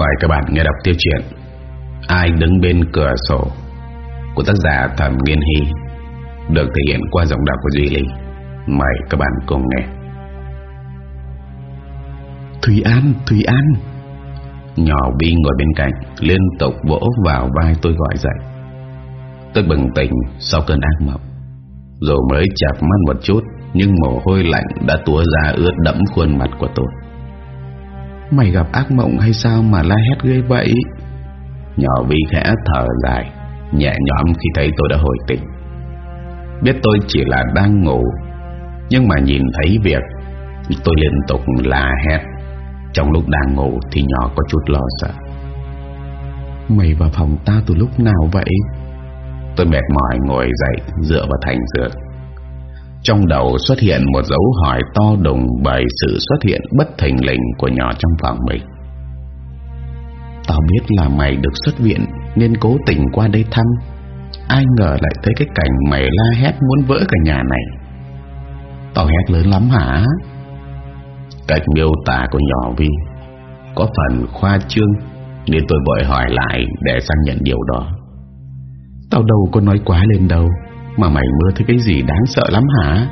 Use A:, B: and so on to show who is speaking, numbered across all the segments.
A: Mời các bạn nghe đọc tiếp chuyện Ai đứng bên cửa sổ Của tác giả Thẩm Nghiên Hy Được thể hiện qua giọng đọc của Duy Ly Mời các bạn cùng nghe.
B: Thùy An, Thùy An.
A: Nhỏ Bi ngồi bên cạnh Liên tục vỗ vào vai tôi gọi dậy. Tôi bừng tỉnh sau cơn ác mộng. Rồi mới chạp mắt một chút Nhưng mồ hôi lạnh đã túa ra ướt đẫm khuôn mặt của tôi
B: Mày gặp ác mộng hay sao mà la hét ghê vậy?
A: Nhỏ Vi khẽ thở dài Nhẹ nhõm khi thấy tôi đã hồi tỉnh. Biết tôi chỉ là đang ngủ Nhưng mà nhìn thấy việc Tôi liên tục la hét. Trong lúc đang ngủ thì nhỏ có chút lo sợ.
B: Mày vào phòng ta từ lúc nào vậy?
A: Tôi mệt mỏi ngồi dậy Dựa vào thành giường trong đầu xuất hiện một dấu hỏi to đùng bởi sự xuất hiện bất thình lình của nhỏ trong phòng mình.
B: Tao biết là mày được xuất viện, nên cố tình qua đây thăm. Ai ngờ lại thấy cái cảnh mày la hét muốn vỡ cả nhà này. Tao hét lớn lắm hả?
A: Cách miêu tả của nhỏ Vi có phần khoa trương, nên tôi vội hỏi lại để xác nhận điều đó.
B: Tao đâu có nói quá lên đâu. Mà mày mơ thấy cái gì đáng sợ lắm hả?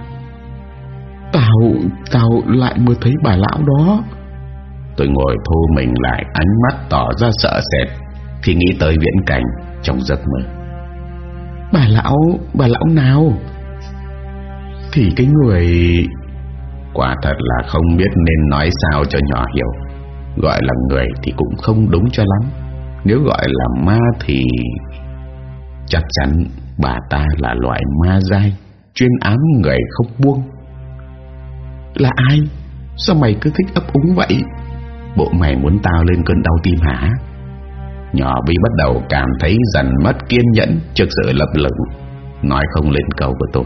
B: Tao Tao lại mơ thấy bà lão đó.
A: Tôi ngồi thu mình lại Ánh mắt tỏ ra sợ sệt. Khi nghĩ tới viễn cảnh Trong giấc mơ.
B: Bà lão Bà lão nào? Thì cái người
A: Quả thật là không biết nên nói sao cho nhỏ hiểu. Gọi là người thì cũng không đúng cho lắm. Nếu gọi là ma thì Chắc chắn bà ta là loại ma dai, chuyên ám người không buông.
B: Là ai? Sao mày cứ thích ấp úng vậy?
A: Bộ mày muốn tao lên cơn đau tim hả? Nhỏ bi bắt đầu cảm thấy dần mất kiên nhẫn trước sự lập lửng nói không lên câu của tôi.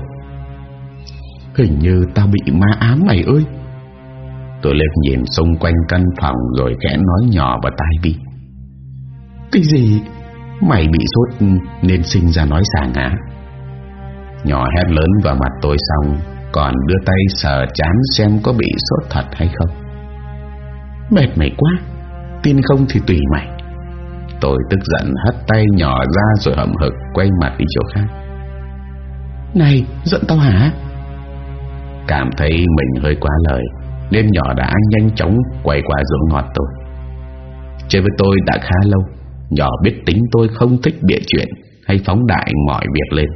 B: Hình như tao bị ma ám mày ơi.
A: Tôi liếc nhìn xung quanh căn phòng rồi khẽ nói nhỏ vào tai bi.
B: Cái gì? Mày bị sốt nên sinh ra nói sàng á
A: Nhỏ hét lớn vào mặt tôi xong, Còn đưa tay sờ chán xem có bị sốt thật hay không.
B: Mệt mày quá, Tin không thì tùy mày.
A: Tôi tức giận hất tay nhỏ ra rồi hậm hực quay mặt đi chỗ khác.
B: Này, giận tao hả?
A: Cảm thấy mình hơi quá lời, Nên nhỏ đã nhanh chóng quay qua dưỡng ngọt tôi. Chơi với tôi đã khá lâu Nhỏ biết tính tôi không thích bịa chuyện Hay phóng đại mọi việc lên.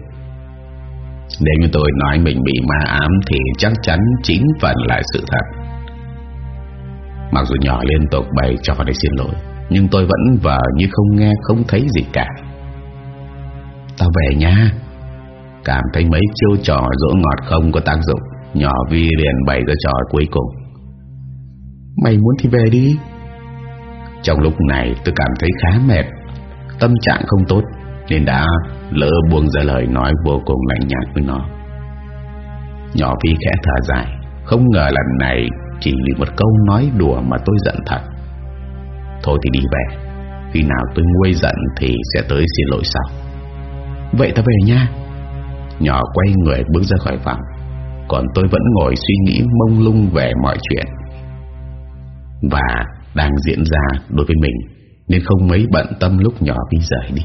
A: Nếu như tôi nói mình bị ma ám Thì chắc chắn chín phần là sự thật. Mặc dù nhỏ liên tục bày trò để xin lỗi, Nhưng tôi vẫn vờ như không nghe, không thấy gì cả.
B: Tao về nha.
A: Cảm thấy mấy chiêu trò dỗ ngọt không có tác dụng. Nhỏ Vi liền bày ra trò cuối cùng.
B: Mày muốn thì về đi
A: trong lúc này tôi cảm thấy khá mệt, Tâm trạng không tốt, Nên đã lỡ buông ra lời nói vô cùng lạnh nhạt với nó. Nhỏ Phi khẽ thở dài, Không ngờ lần này Chỉ vì một câu nói đùa mà tôi giận thật. Thôi thì đi về, Khi nào tôi nguôi giận Thì sẽ tới xin lỗi sau.
B: Vậy ta về nha.
A: Nhỏ quay người bước ra khỏi phòng, Còn tôi vẫn ngồi suy nghĩ mông lung về mọi chuyện. Và đang diễn ra đối với mình nên không mấy bận tâm lúc nhỏ Vi rời đi.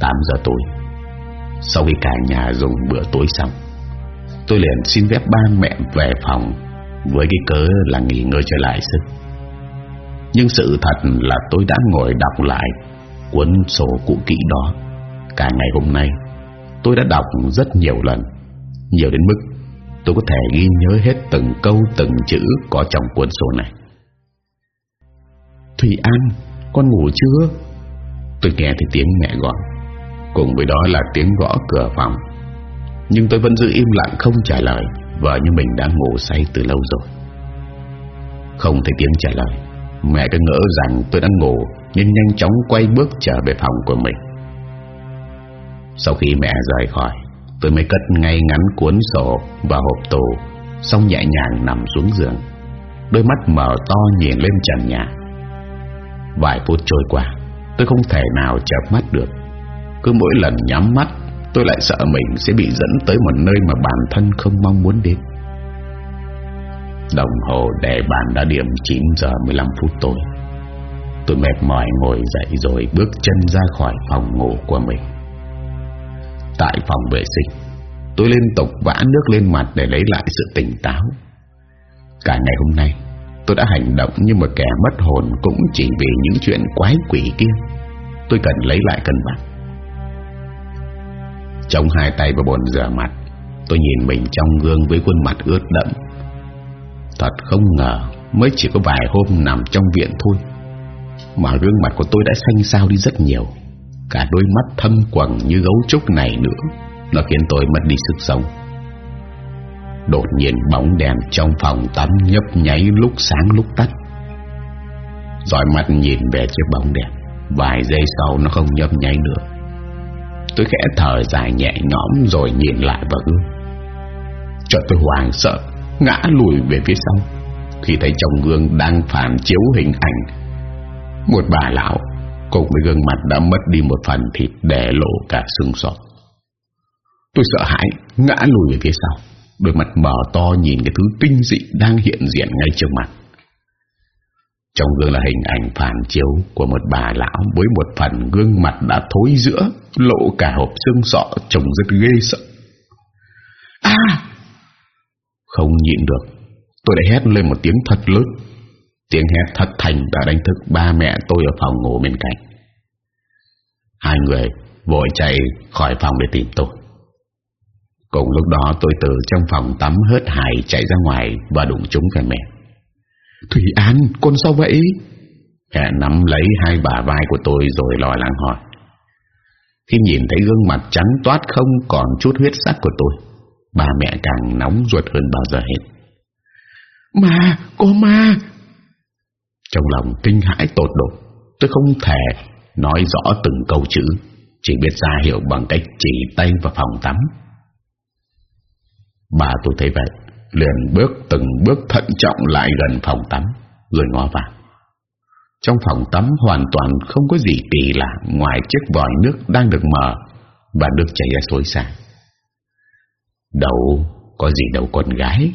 A: 8 giờ tối, sau khi cả nhà dùng bữa tối xong, tôi liền xin phép ba mẹ về phòng với cái cớ là nghỉ ngơi trở lại sức. Nhưng sự thật là tôi đã ngồi đọc lại cuốn sổ cũ kỹ đó. Cả ngày hôm nay, tôi đã đọc rất nhiều lần, nhiều đến mức tôi có thể ghi nhớ hết từng câu từng chữ có trong cuốn sổ này.
B: Thủy An, Con ngủ chưa?
A: Tôi nghe thấy tiếng mẹ gọi, Cùng với đó là tiếng gõ cửa phòng. Nhưng tôi vẫn giữ im lặng không trả lời, Vợ như mình đã ngủ say từ lâu rồi. Không thấy tiếng trả lời, Mẹ cứ ngỡ rằng tôi đang ngủ, Nên nhanh chóng quay bước trở về phòng của mình. Sau khi mẹ rời khỏi, Tôi mới cất ngay ngắn cuốn sổ và hộp tủ, Xong nhẹ nhàng nằm xuống giường. Đôi mắt mở to nhìn lên trần nhà. Vài phút trôi qua, Tôi không thể nào chợp mắt được. Cứ mỗi lần nhắm mắt, Tôi lại sợ mình sẽ bị dẫn tới một nơi Mà bản thân không mong muốn đến. Đồng hồ đè bàn đã điểm 9 giờ 15 phút tối. Tôi mệt mỏi ngồi dậy rồi bước chân ra khỏi phòng ngủ của mình. Tại phòng vệ sinh, Tôi liên tục vã nước lên mặt để lấy lại sự tỉnh táo. Cả ngày hôm nay Tôi đã hành động như một kẻ mất hồn Cũng chỉ vì những chuyện quái quỷ kia. Tôi cần lấy lại cân bằng. Trong hai tay vào bồn rửa mặt, Tôi nhìn mình trong gương với khuôn mặt ướt đẫm. Thật không ngờ, Mới chỉ có vài hôm nằm trong viện thôi, Mà gương mặt của tôi đã xanh xao đi rất nhiều. Cả đôi mắt thâm quầng như gấu trúc này nữa, Nó khiến tôi mất đi sức sống. Đột nhiên bóng đèn trong phòng tắm nhấp nháy lúc sáng lúc tắt. Rồi mắt nhìn về chiếc bóng đèn, Vài giây sau nó không nhấp nháy nữa. Tôi khẽ thở dài nhẹ nhõm rồi nhìn lại vào gương Chợt tôi hoàng sợ, Ngã lùi về phía sau, Khi thấy trong gương đang phản chiếu hình ảnh. Một bà lão Cùng với gương mặt đã mất đi một phần thịt để lộ cả xương sọ. Tôi sợ hãi, Ngã lùi về phía sau. Đôi mặt mở to nhìn cái thứ kinh dị Đang hiện diện ngay trước mặt Trong gương là hình ảnh phản chiếu Của một bà lão Với một phần gương mặt đã thối giữa, Lộ cả hộp xương sọ Trông rất ghê sợ À Không nhịn được, Tôi đã hét lên một tiếng thật lớn Tiếng hét thật thành đã đánh thức ba mẹ tôi ở phòng ngủ bên cạnh. Hai người vội chạy khỏi phòng để tìm tôi. Cùng lúc đó tôi từ trong phòng tắm hớt hải chạy ra ngoài và đụng trúng cái mẹ. Thủy An, con sao vậy? Mẹ nắm lấy hai bà vai của tôi rồi lo lắng hỏi. Khi nhìn thấy gương mặt trắng toát không còn chút huyết sắc của tôi, bà mẹ càng nóng ruột hơn bao giờ hết. Ma, có ma, trong lòng kinh hãi tột độ Tôi không thể nói rõ từng câu chữ Chỉ biết ra hiệu bằng cách chỉ tay vào phòng tắm Bà tôi thấy vậy Liền bước từng bước thận trọng lại gần phòng tắm Rồi ngó vào Trong phòng tắm hoàn toàn không có gì kỳ lạ Ngoài chiếc vòi nước đang được mở Và nước chảy ra xối xả Đâu có gì đâu con gái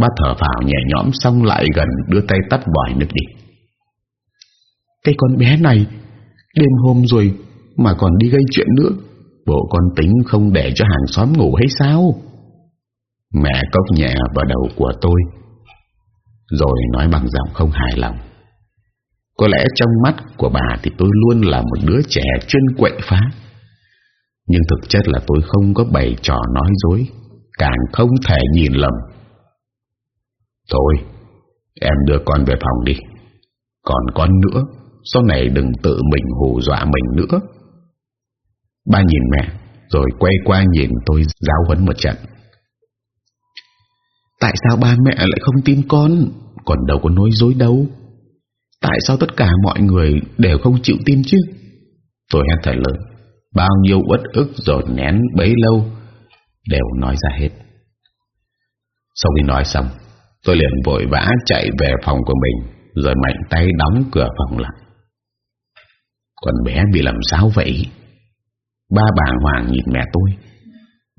A: Ba thở vào nhẹ nhõm xong lại gần đưa tay tắt vòi nước đi. Cái con bé này, đêm hôm rồi mà còn đi gây chuyện nữa. Bộ con tính không để cho hàng xóm ngủ hay sao? Mẹ cốc nhẹ vào đầu của tôi, rồi nói bằng giọng không hài lòng. Có lẽ trong mắt của bà thì tôi luôn là một đứa trẻ chuyên quậy phá. Nhưng thực chất là tôi không có bày trò nói dối, càng không thể nhìn lầm Thôi Em đưa con về phòng đi Còn con nữa Sau này đừng tự mình hù dọa mình nữa Ba nhìn mẹ Rồi quay qua nhìn tôi giáo huấn một trận Tại sao ba mẹ lại không tin con? Còn đâu có nói dối đâu. Tại sao tất cả mọi người Đều không chịu tin chứ? Tôi hét thật lớn. Bao nhiêu uất ức rồi nén bấy lâu, Đều nói ra hết. Sau khi nói xong, Tôi liền vội vã chạy về phòng của mình, Rồi mạnh tay đóng cửa phòng lại. Con bé bị làm sao vậy? Ba bà hoàng nhìn mẹ tôi.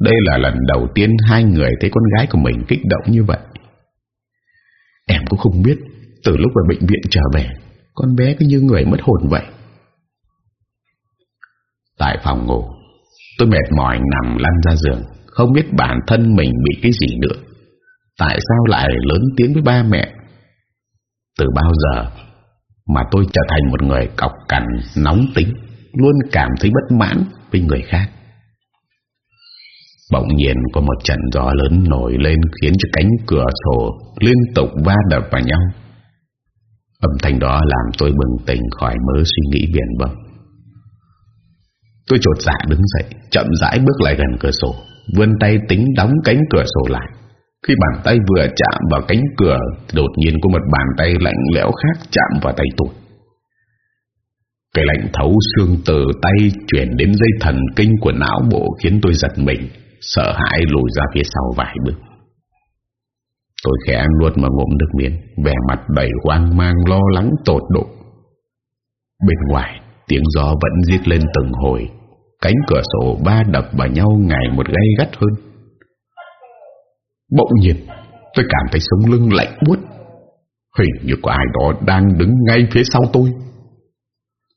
A: Đây là lần đầu tiên Hai người thấy con gái của mình kích động như vậy. Em cũng không biết, Từ lúc ở bệnh viện trở về, Con bé cứ như người mất hồn vậy. Tại phòng ngủ, Tôi mệt mỏi nằm lăn ra giường, Không biết bản thân mình bị cái gì nữa. Tại sao lại lớn tiếng với ba mẹ? Từ bao giờ Mà tôi trở thành một người cọc cằn, Nóng tính, Luôn cảm thấy bất mãn với người khác? Bỗng nhiên có một trận gió lớn nổi lên Khiến cho cánh cửa sổ Liên tục va đập vào nhau. Âm thanh đó làm tôi bừng tỉnh khỏi mớ suy nghĩ biển bông Tôi trột dạ đứng dậy, Chậm rãi bước lại gần cửa sổ, Vươn tay tính đóng cánh cửa sổ lại. Khi bàn tay vừa chạm vào cánh cửa, Đột nhiên có một bàn tay lạnh lẽo khác chạm vào tay tôi. Cái lạnh thấu xương từ tay Chuyển đến dây thần kinh của não bộ Khiến tôi giật mình. Sợ hãi lùi ra phía sau vài bước. Tôi khẽ nuốt mà ngụm nước miếng, Vẻ mặt đầy hoang mang, lo lắng, tột độ. Bên ngoài, Tiếng gió vẫn giết lên từng hồi. Cánh cửa sổ ba đập vào nhau ngày một gay gắt hơn. Bỗng nhiên, tôi cảm thấy sống lưng lạnh buốt. Hình như có ai đó đang đứng ngay phía sau tôi.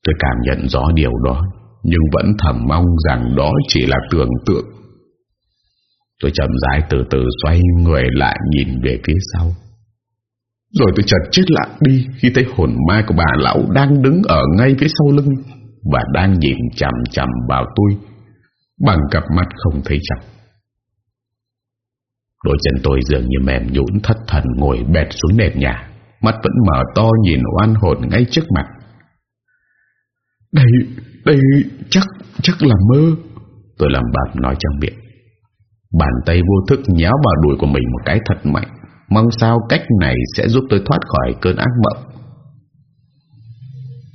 A: Tôi cảm nhận rõ điều đó, Nhưng vẫn thầm mong rằng đó chỉ là tưởng tượng. Tôi chậm rãi từ từ xoay người lại nhìn về phía sau. Rồi tôi chợt chết lặng đi Khi thấy hồn ma của bà lão đang đứng ở ngay phía sau lưng Và đang nhìn chằm chằm vào tôi Bằng cặp mắt không thấy chặt Đôi chân tôi dường như mềm nhũn thất thần ngồi bệt xuống nền nhà Mắt vẫn mở to nhìn oan hồn ngay trước mặt.
B: Đây, đây chắc, chắc là mơ
A: Tôi làm bạp nói trong miệng. Bàn tay vô thức nhéo vào đùi của mình một cái thật mạnh. Mong sao cách này sẽ giúp tôi thoát khỏi cơn ác mộng.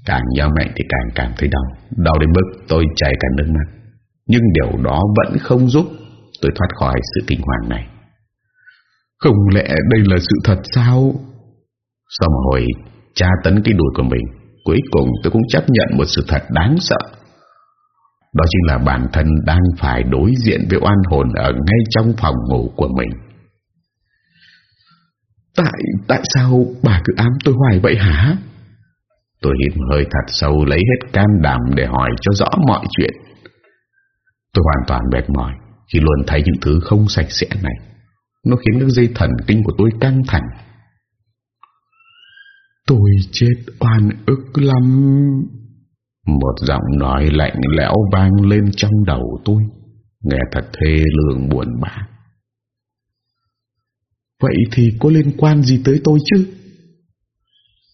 A: Càng nhéo mạnh thì càng cảm thấy đau. Đau đến mức tôi chảy cả nước mắt. Nhưng điều đó vẫn không giúp tôi thoát khỏi sự kinh hoàng này.
B: Không lẽ đây là sự thật sao?
A: Sau một hồi tra tấn cái đùi của mình, Cuối cùng tôi cũng chấp nhận một sự thật đáng sợ. Đó chính là bản thân đang phải đối diện với oan hồn Ở ngay trong phòng ngủ của mình.
B: Tại tại sao bà cứ ám tôi hoài vậy hả?
A: Tôi hít hơi thật sâu lấy hết can đảm để hỏi cho rõ mọi chuyện. Tôi hoàn toàn mệt mỏi Khi luôn thấy những thứ không sạch sẽ này. Nó khiến các dây thần kinh của tôi căng thẳng.
B: Tôi chết oan ức lắm.
A: Một giọng nói lạnh lẽo vang lên trong đầu tôi. Nghe thật thê lương buồn bã.
B: Vậy thì có liên quan gì tới tôi chứ?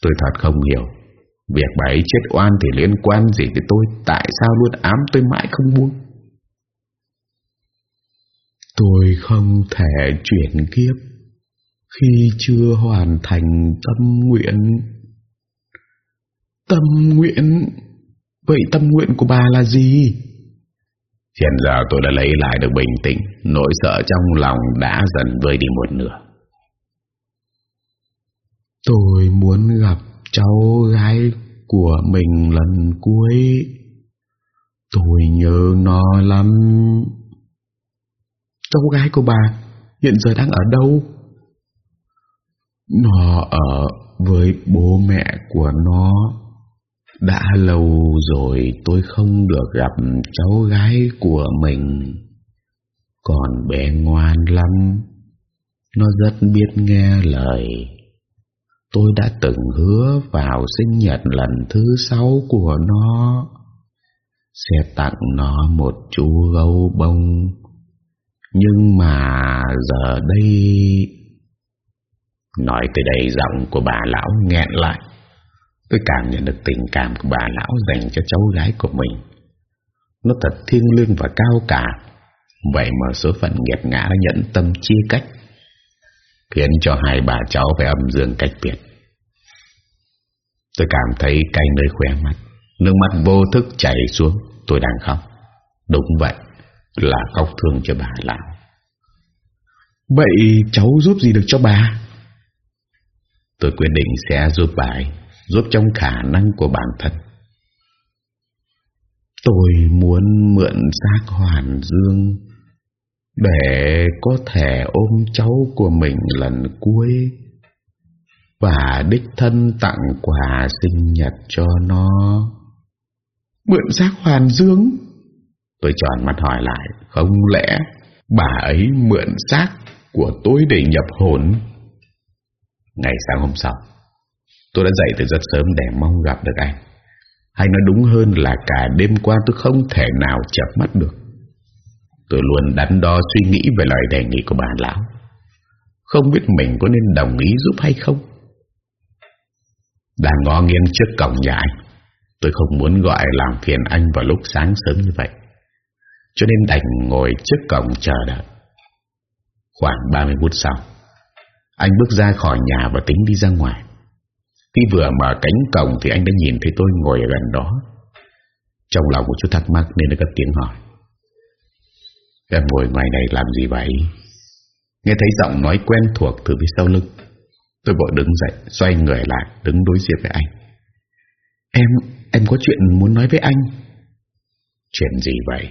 A: Tôi thật không hiểu. Việc bà ấy chết oan thì liên quan gì tới tôi? Tại sao luôn ám tôi mãi không buông?
B: Tôi không thể chuyển kiếp khi chưa hoàn thành tâm nguyện. Tâm nguyện? Vậy tâm nguyện của bà là gì?
A: Hiện giờ tôi đã lấy lại được bình tĩnh, nỗi sợ trong lòng đã dần vơi đi một nửa.
B: Tôi muốn gặp cháu gái của mình lần cuối. Tôi nhớ nó lắm. Cháu gái của bà hiện giờ đang ở đâu? Nó ở với bố mẹ của nó. Đã lâu rồi tôi không được gặp cháu gái của mình. Còn bé ngoan lắm. Nó rất biết nghe lời. Tôi đã từng hứa vào sinh nhật lần thứ sáu của nó. Sẽ tặng nó một chú gấu bông. Nhưng mà giờ đây, Nói tới đây giọng của bà lão nghẹn lại Tôi cảm nhận được tình cảm của bà lão dành cho cháu gái của mình. Nó thật thiêng liêng và cao cả. Vậy mà số phận nghiệt ngã đã nhẫn tâm chia cách Khiến cho hai bà cháu phải âm dương cách biệt. Tôi cảm thấy cay nơi khóe mắt Nước mắt vô thức chảy xuống. Tôi đang khóc. Đúng vậy Là khóc thương cho bà lão. Vậy cháu giúp gì được cho bà?
A: Tôi quyết định sẽ giúp bà ấy, giúp trong khả năng của bản thân.
B: Tôi muốn mượn xác hoàn dương để có thể ôm cháu của mình lần cuối và đích thân tặng quà sinh nhật cho nó. Mượn xác hoàn dương?
A: Tôi tròn mắt hỏi lại, không lẽ bà ấy mượn xác của tôi để nhập hồn? Ngày sáng hôm sau Tôi đã dậy từ rất sớm để mong gặp được anh. Hay nói đúng hơn là cả đêm qua tôi không thể nào chợp mắt được. Tôi luôn đắn đo suy nghĩ về lời đề nghị của bà lão. Không biết mình có nên đồng ý giúp hay không. Đang ngó nghiêng trước cổng nhà anh, Tôi không muốn gọi làm phiền anh vào lúc sáng sớm như vậy. Cho nên đành ngồi trước cổng chờ đợi. Khoảng 30 phút sau, anh bước ra khỏi nhà và tính đi ra ngoài. Khi vừa mở cánh cổng Thì anh đã nhìn thấy tôi ngồi ở gần đó. Trong lòng một chút thắc mắc Nên đã cất tiếng hỏi. Em ngồi ngoài này làm gì vậy? Nghe thấy giọng nói quen thuộc Từ phía sau lưng Tôi vội đứng dậy Xoay người lại đứng đối diện với anh.
B: Em, em có chuyện muốn nói với anh.
A: Chuyện gì vậy?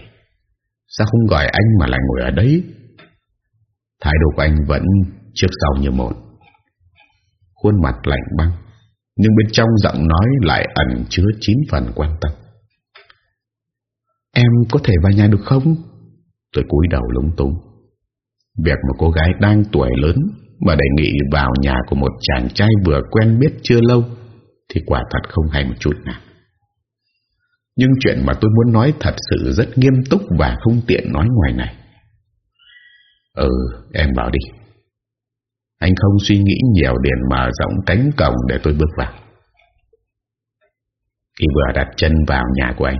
A: Sao không gọi anh mà lại ngồi ở đấy? Thái độ của anh vẫn trước sau như một. Khuôn mặt lạnh băng. Nhưng bên trong giọng nói lại ẩn chứa chín phần quan tâm.
B: Em có thể vào nhà được không?
A: Tôi cúi đầu lúng túng. Việc một cô gái đang tuổi lớn Mà đề nghị vào nhà của một chàng trai vừa quen biết chưa lâu Thì quả thật không hay một chút nào. Nhưng chuyện mà tôi muốn nói thật sự rất nghiêm túc Và không tiện nói ngoài này. Ừ em bảo đi. Anh không suy nghĩ nhiều liền mở rộng cánh cổng để tôi bước vào. Khi vừa đặt chân vào nhà của anh,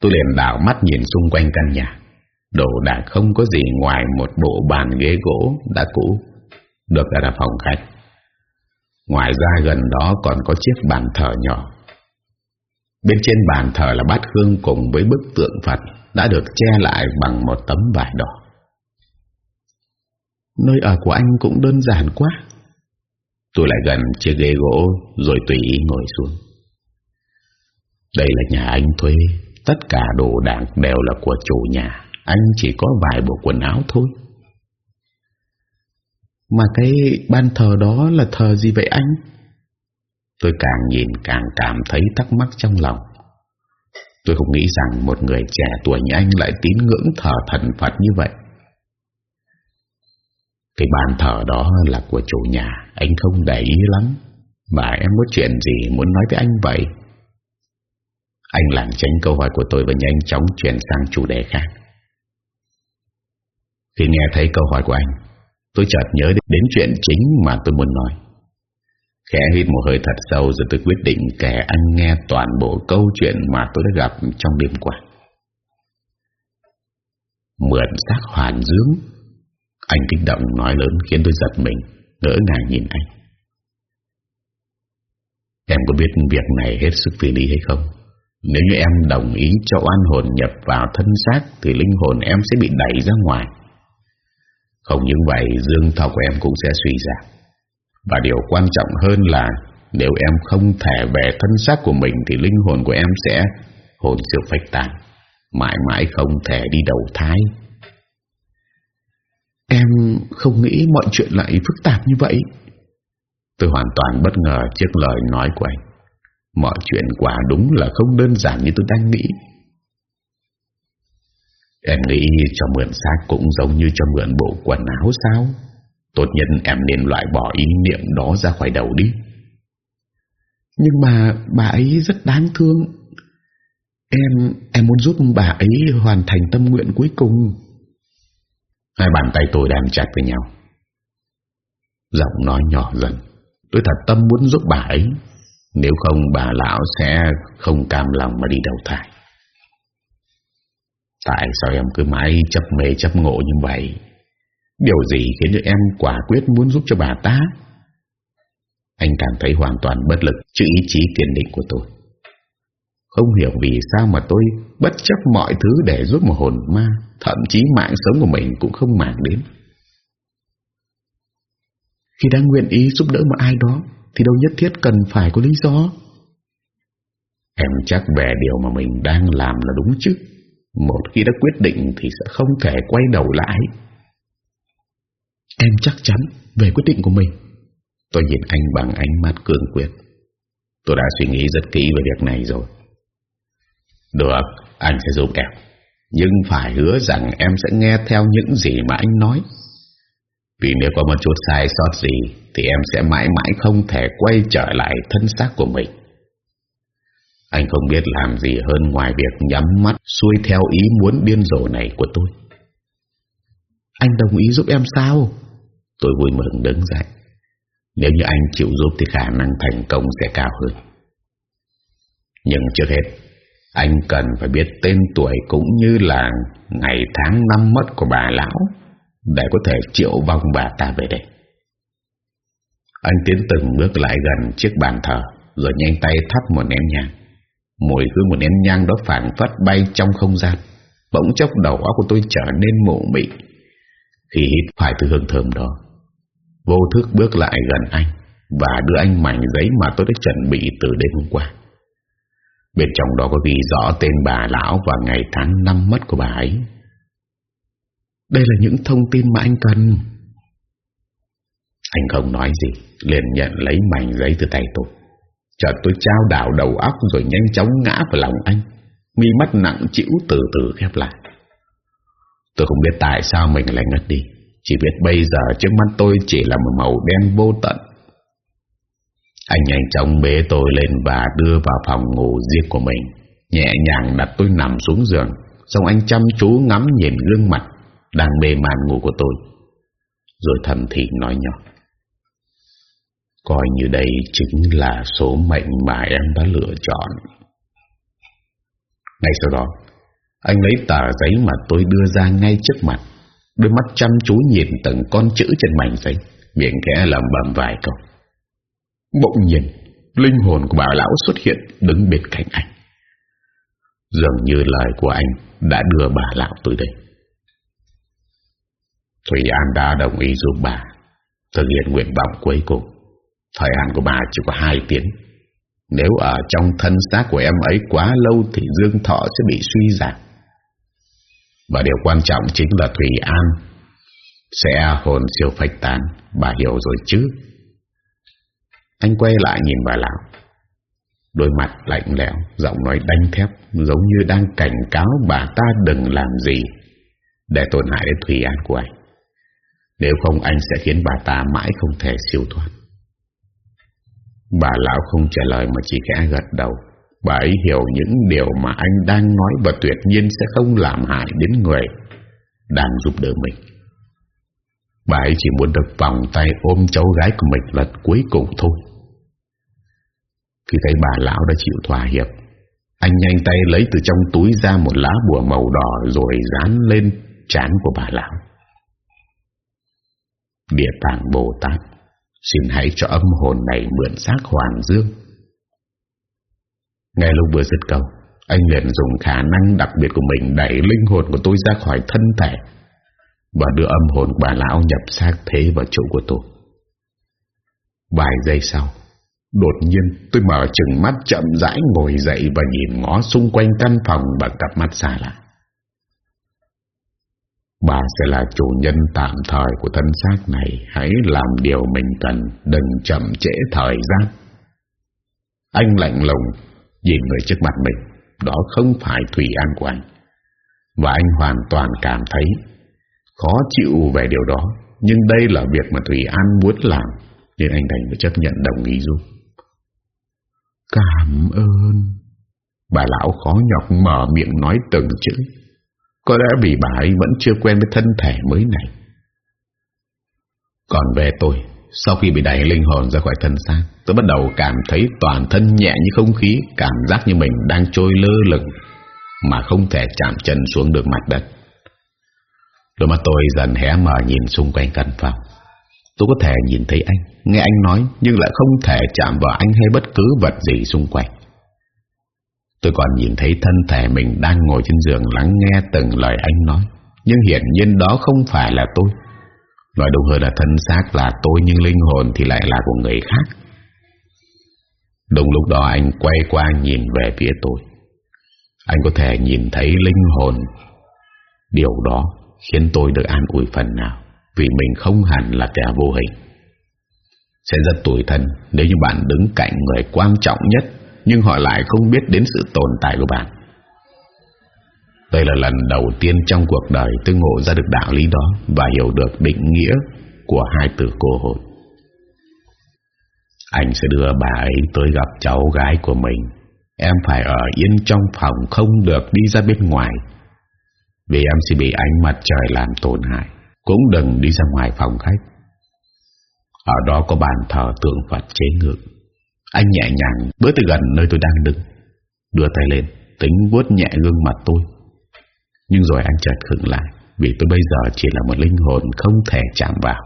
A: Tôi liền đảo mắt nhìn xung quanh căn nhà. Đồ đạc không có gì ngoài một bộ bàn ghế gỗ đã cũ, Được đặt ở phòng khách. Ngoài ra gần đó còn có chiếc bàn thờ nhỏ. Bên trên bàn thờ là bát hương cùng với bức tượng Phật Đã được che lại bằng một tấm vải đỏ.
B: Nơi ở của anh cũng đơn giản quá.
A: Tôi lại gần chiếc ghế gỗ, Rồi tùy ý ngồi xuống. Đây là nhà anh thuê. Tất cả đồ đạc đều là của chủ nhà. Anh chỉ có vài bộ quần áo thôi.
B: Mà cái ban thờ đó là thờ gì vậy anh?
A: Tôi càng nhìn càng cảm thấy thắc mắc trong lòng. Tôi không nghĩ rằng một người trẻ tuổi như anh lại tín ngưỡng thờ thần Phật như vậy cái bàn thờ đó là của chủ nhà. Anh không để ý lắm. Mà em có chuyện gì muốn nói với anh vậy? Anh lảng tránh câu hỏi của tôi Và nhanh chóng chuyển sang chủ đề khác. Khi nghe thấy câu hỏi của anh, Tôi chợt nhớ đến chuyện chính mà tôi muốn nói. Khẽ hít một hơi thật sâu Rồi tôi quyết định kể anh nghe toàn bộ câu chuyện Mà tôi đã gặp trong đêm qua. Mượn xác hoàn dưỡng anh kích động nói lớn khiến tôi giật mình Ngỡ ngàng nhìn anh. Em có biết việc này hết sức phi lý hay không? Nếu như em đồng ý cho oan hồn nhập vào thân xác Thì linh hồn em sẽ bị đẩy ra ngoài. Không những vậy, Dương thọ của em cũng sẽ suy giảm. Và điều quan trọng hơn là Nếu em không thể về thân xác của mình Thì linh hồn của em sẽ hồn siêu phách tàn Mãi mãi không thể đi đầu thai.
B: Em không nghĩ mọi chuyện lại phức tạp như vậy.
A: Tôi hoàn toàn bất ngờ trước lời nói của anh. Mọi chuyện quả đúng là không đơn giản như tôi đang nghĩ. Em nghĩ cho mượn xác cũng giống như cho mượn bộ quần áo sao? Tốt nhất em nên loại bỏ ý niệm đó ra khỏi đầu đi.
B: Nhưng mà bà ấy rất đáng thương. Em em muốn giúp bà ấy hoàn thành tâm nguyện cuối cùng
A: Hai bàn tay tôi đang chặt với nhau. Giọng nói nhỏ dần. Tôi thật tâm muốn giúp bà ấy. Nếu không, bà lão sẽ không cam lòng mà đi đầu thai. Tại sao em cứ mãi chấp mê chấp ngộ như vậy? Điều gì khiến cho em quả quyết muốn giúp cho bà ta? Anh cảm thấy hoàn toàn bất lực Trước ý chí kiên định của tôi. Không hiểu vì sao mà tôi Bất chấp mọi thứ để giúp một hồn ma, Thậm chí mạng sống của mình cũng không màng đến.
B: Khi đang nguyện ý giúp đỡ một ai đó, Thì đâu nhất thiết cần phải có lý do?
A: Em chắc về điều mà mình đang làm là đúng chứ. Một khi đã quyết định thì sẽ không thể quay đầu lại.
B: Em chắc chắn về quyết định của mình.
A: Tôi nhìn anh bằng ánh mắt cường quyết. Tôi đã suy nghĩ rất kỹ về việc này rồi. Được, anh sẽ giúp em nhưng phải hứa rằng em sẽ nghe theo những gì mà anh nói. Vì nếu có một chút sai sót gì Thì em sẽ mãi mãi không thể quay trở lại thân xác của mình. Anh không biết làm gì hơn ngoài việc nhắm mắt xuôi theo ý muốn điên rồ này của tôi.
B: Anh đồng ý giúp em sao?
A: Tôi vui mừng đứng dậy. Nếu như anh chịu giúp thì khả năng thành công sẽ cao hơn. Nhưng trước hết anh cần phải biết tên tuổi cũng như là ngày tháng năm mất của bà lão để có thể triệu vong bà ta về đây. Anh tiến từng bước lại gần chiếc bàn thờ, rồi nhanh tay thắp một nén nhang. Mùi hương một nén nhang đó phản phất bay trong không gian. Bỗng chốc đầu óc của tôi trở nên mụ mị khi hít phải thứ hương thơm đó. Vô thức bước lại gần anh và đưa anh mảnh giấy mà tôi đã chuẩn bị từ đêm hôm qua. Bên trong đó có ghi rõ tên bà lão và ngày tháng năm mất của bà ấy.
B: Đây là những thông tin mà anh cần.
A: Anh không nói gì, liền nhận lấy mảnh giấy từ tay tôi. Chợt tôi trao đảo đầu óc Rồi nhanh chóng ngã vào lòng anh. Mi mắt nặng chịu từ từ khép lại. Tôi không biết tại sao mình lại ngất đi. Chỉ biết bây giờ trước mắt tôi chỉ là một màu đen vô tận. Anh nhanh chóng bế tôi lên và đưa vào phòng ngủ riêng của mình. Nhẹ nhàng đặt tôi nằm xuống giường, Xong anh chăm chú ngắm nhìn gương mặt Đang mê man ngủ của tôi. Rồi thầm thì nói nhỏ, Coi như đây chính là số mệnh mà em đã lựa chọn. Ngay sau đó, Anh lấy tờ giấy mà tôi đưa ra ngay trước mặt, Đôi mắt chăm chú nhìn từng con chữ trên mảnh giấy, Miệng khẽ lẩm bẩm vài câu. Bỗng nhiên, Linh hồn của bà lão xuất hiện Đứng bên cạnh anh. Dường như lời của anh Đã đưa bà lão tới đây. Thủy An đã đồng ý giúp bà Thực hiện nguyện vọng cuối cùng. Thời hạn của bà chỉ có hai tiếng. Nếu ở trong thân xác của em ấy quá lâu Thì dương thọ sẽ bị suy giảm. Và điều quan trọng chính là Thủy An Sẽ hồn siêu phách tán. Bà hiểu rồi chứ? Anh quay lại nhìn bà lão. Đôi mặt lạnh lẽo, Giọng nói đanh thép, Giống như đang cảnh cáo bà ta đừng làm gì, Để tổn hại đến Thủy An của anh. Nếu không, anh sẽ khiến bà ta mãi không thể siêu thoát. Bà lão không trả lời mà chỉ khẽ gật đầu. Bà ấy hiểu những điều mà anh đang nói Và tuyệt nhiên sẽ không làm hại đến người Đang giúp đỡ mình. Bà ấy chỉ muốn được vòng tay ôm cháu gái của mình lần cuối cùng thôi. Khi thấy bà lão đã chịu thỏa hiệp. Anh nhanh tay lấy từ trong túi ra một lá bùa màu đỏ Rồi dán lên trán của bà lão. Địa tạng Bồ Tát, Xin hãy cho âm hồn này mượn xác Hoàng dương. Ngay lúc vừa dứt câu, Anh liền dùng khả năng đặc biệt của mình Đẩy linh hồn của tôi ra khỏi thân thể Và đưa âm hồn bà lão nhập xác thế vào chỗ của tôi. Vài giây sau Đột nhiên, tôi mở chừng mắt chậm rãi ngồi dậy Và nhìn ngó xung quanh căn phòng bằng cặp mắt xa lạ. Bà sẽ là chủ nhân tạm thời của thân xác này. Hãy làm điều mình cần, Đừng chậm trễ thời gian. Anh lạnh lùng Nhìn người trước mặt mình. Đó không phải Thủy An của anh. Và anh hoàn toàn cảm thấy Khó chịu về điều đó. Nhưng đây là việc mà Thủy An muốn làm, Nên anh đành phải chấp nhận đồng ý giúp. Cảm ơn. Bà lão khó nhọc mở miệng nói từng chữ. Có lẽ vì bà ấy vẫn chưa quen với thân thể mới này. Còn về tôi, Sau khi bị đẩy linh hồn ra khỏi thân xác, Tôi bắt đầu cảm thấy toàn thân nhẹ như không khí, Cảm giác như mình đang trôi lơ lửng, Mà không thể chạm chân xuống được mặt đất. Đôi mắt tôi dần hé mở nhìn xung quanh căn phòng. Tôi có thể nhìn thấy anh, Nghe anh nói, Nhưng lại không thể chạm vào anh hay bất cứ vật gì xung quanh Tôi còn nhìn thấy thân thể mình đang ngồi trên giường lắng nghe từng lời anh nói. Nhưng hiển nhiên đó không phải là tôi. Nói đúng hơn là thân xác là tôi, nhưng linh hồn thì lại là của người khác. Đúng lúc đó anh quay qua nhìn về phía tôi. Anh có thể nhìn thấy linh hồn. Điều đó khiến tôi được an ủi phần nào vì mình không hẳn là kẻ vô hình. Sẽ rất tủi thân nếu như bạn đứng cạnh người quan trọng nhất, nhưng họ lại không biết đến sự tồn tại của bạn. Đây là lần đầu tiên trong cuộc đời tôi ngộ ra được đạo lý đó và hiểu được định nghĩa của hai từ cô hồn. Anh sẽ đưa bà ấy tới gặp cháu gái của mình. Em phải ở yên trong phòng không được đi ra bên ngoài. Vì em sẽ bị ánh mặt trời làm tổn hại. Cũng đừng đi ra ngoài phòng khách. Ở đó có bàn thờ tượng Phật chế ngự. Anh nhẹ nhàng bước tới gần nơi tôi đang đứng, Đưa tay lên, Tính vuốt nhẹ gương mặt tôi Nhưng rồi anh chợt khựng lại, Vì tôi bây giờ chỉ là một linh hồn Không thể chạm vào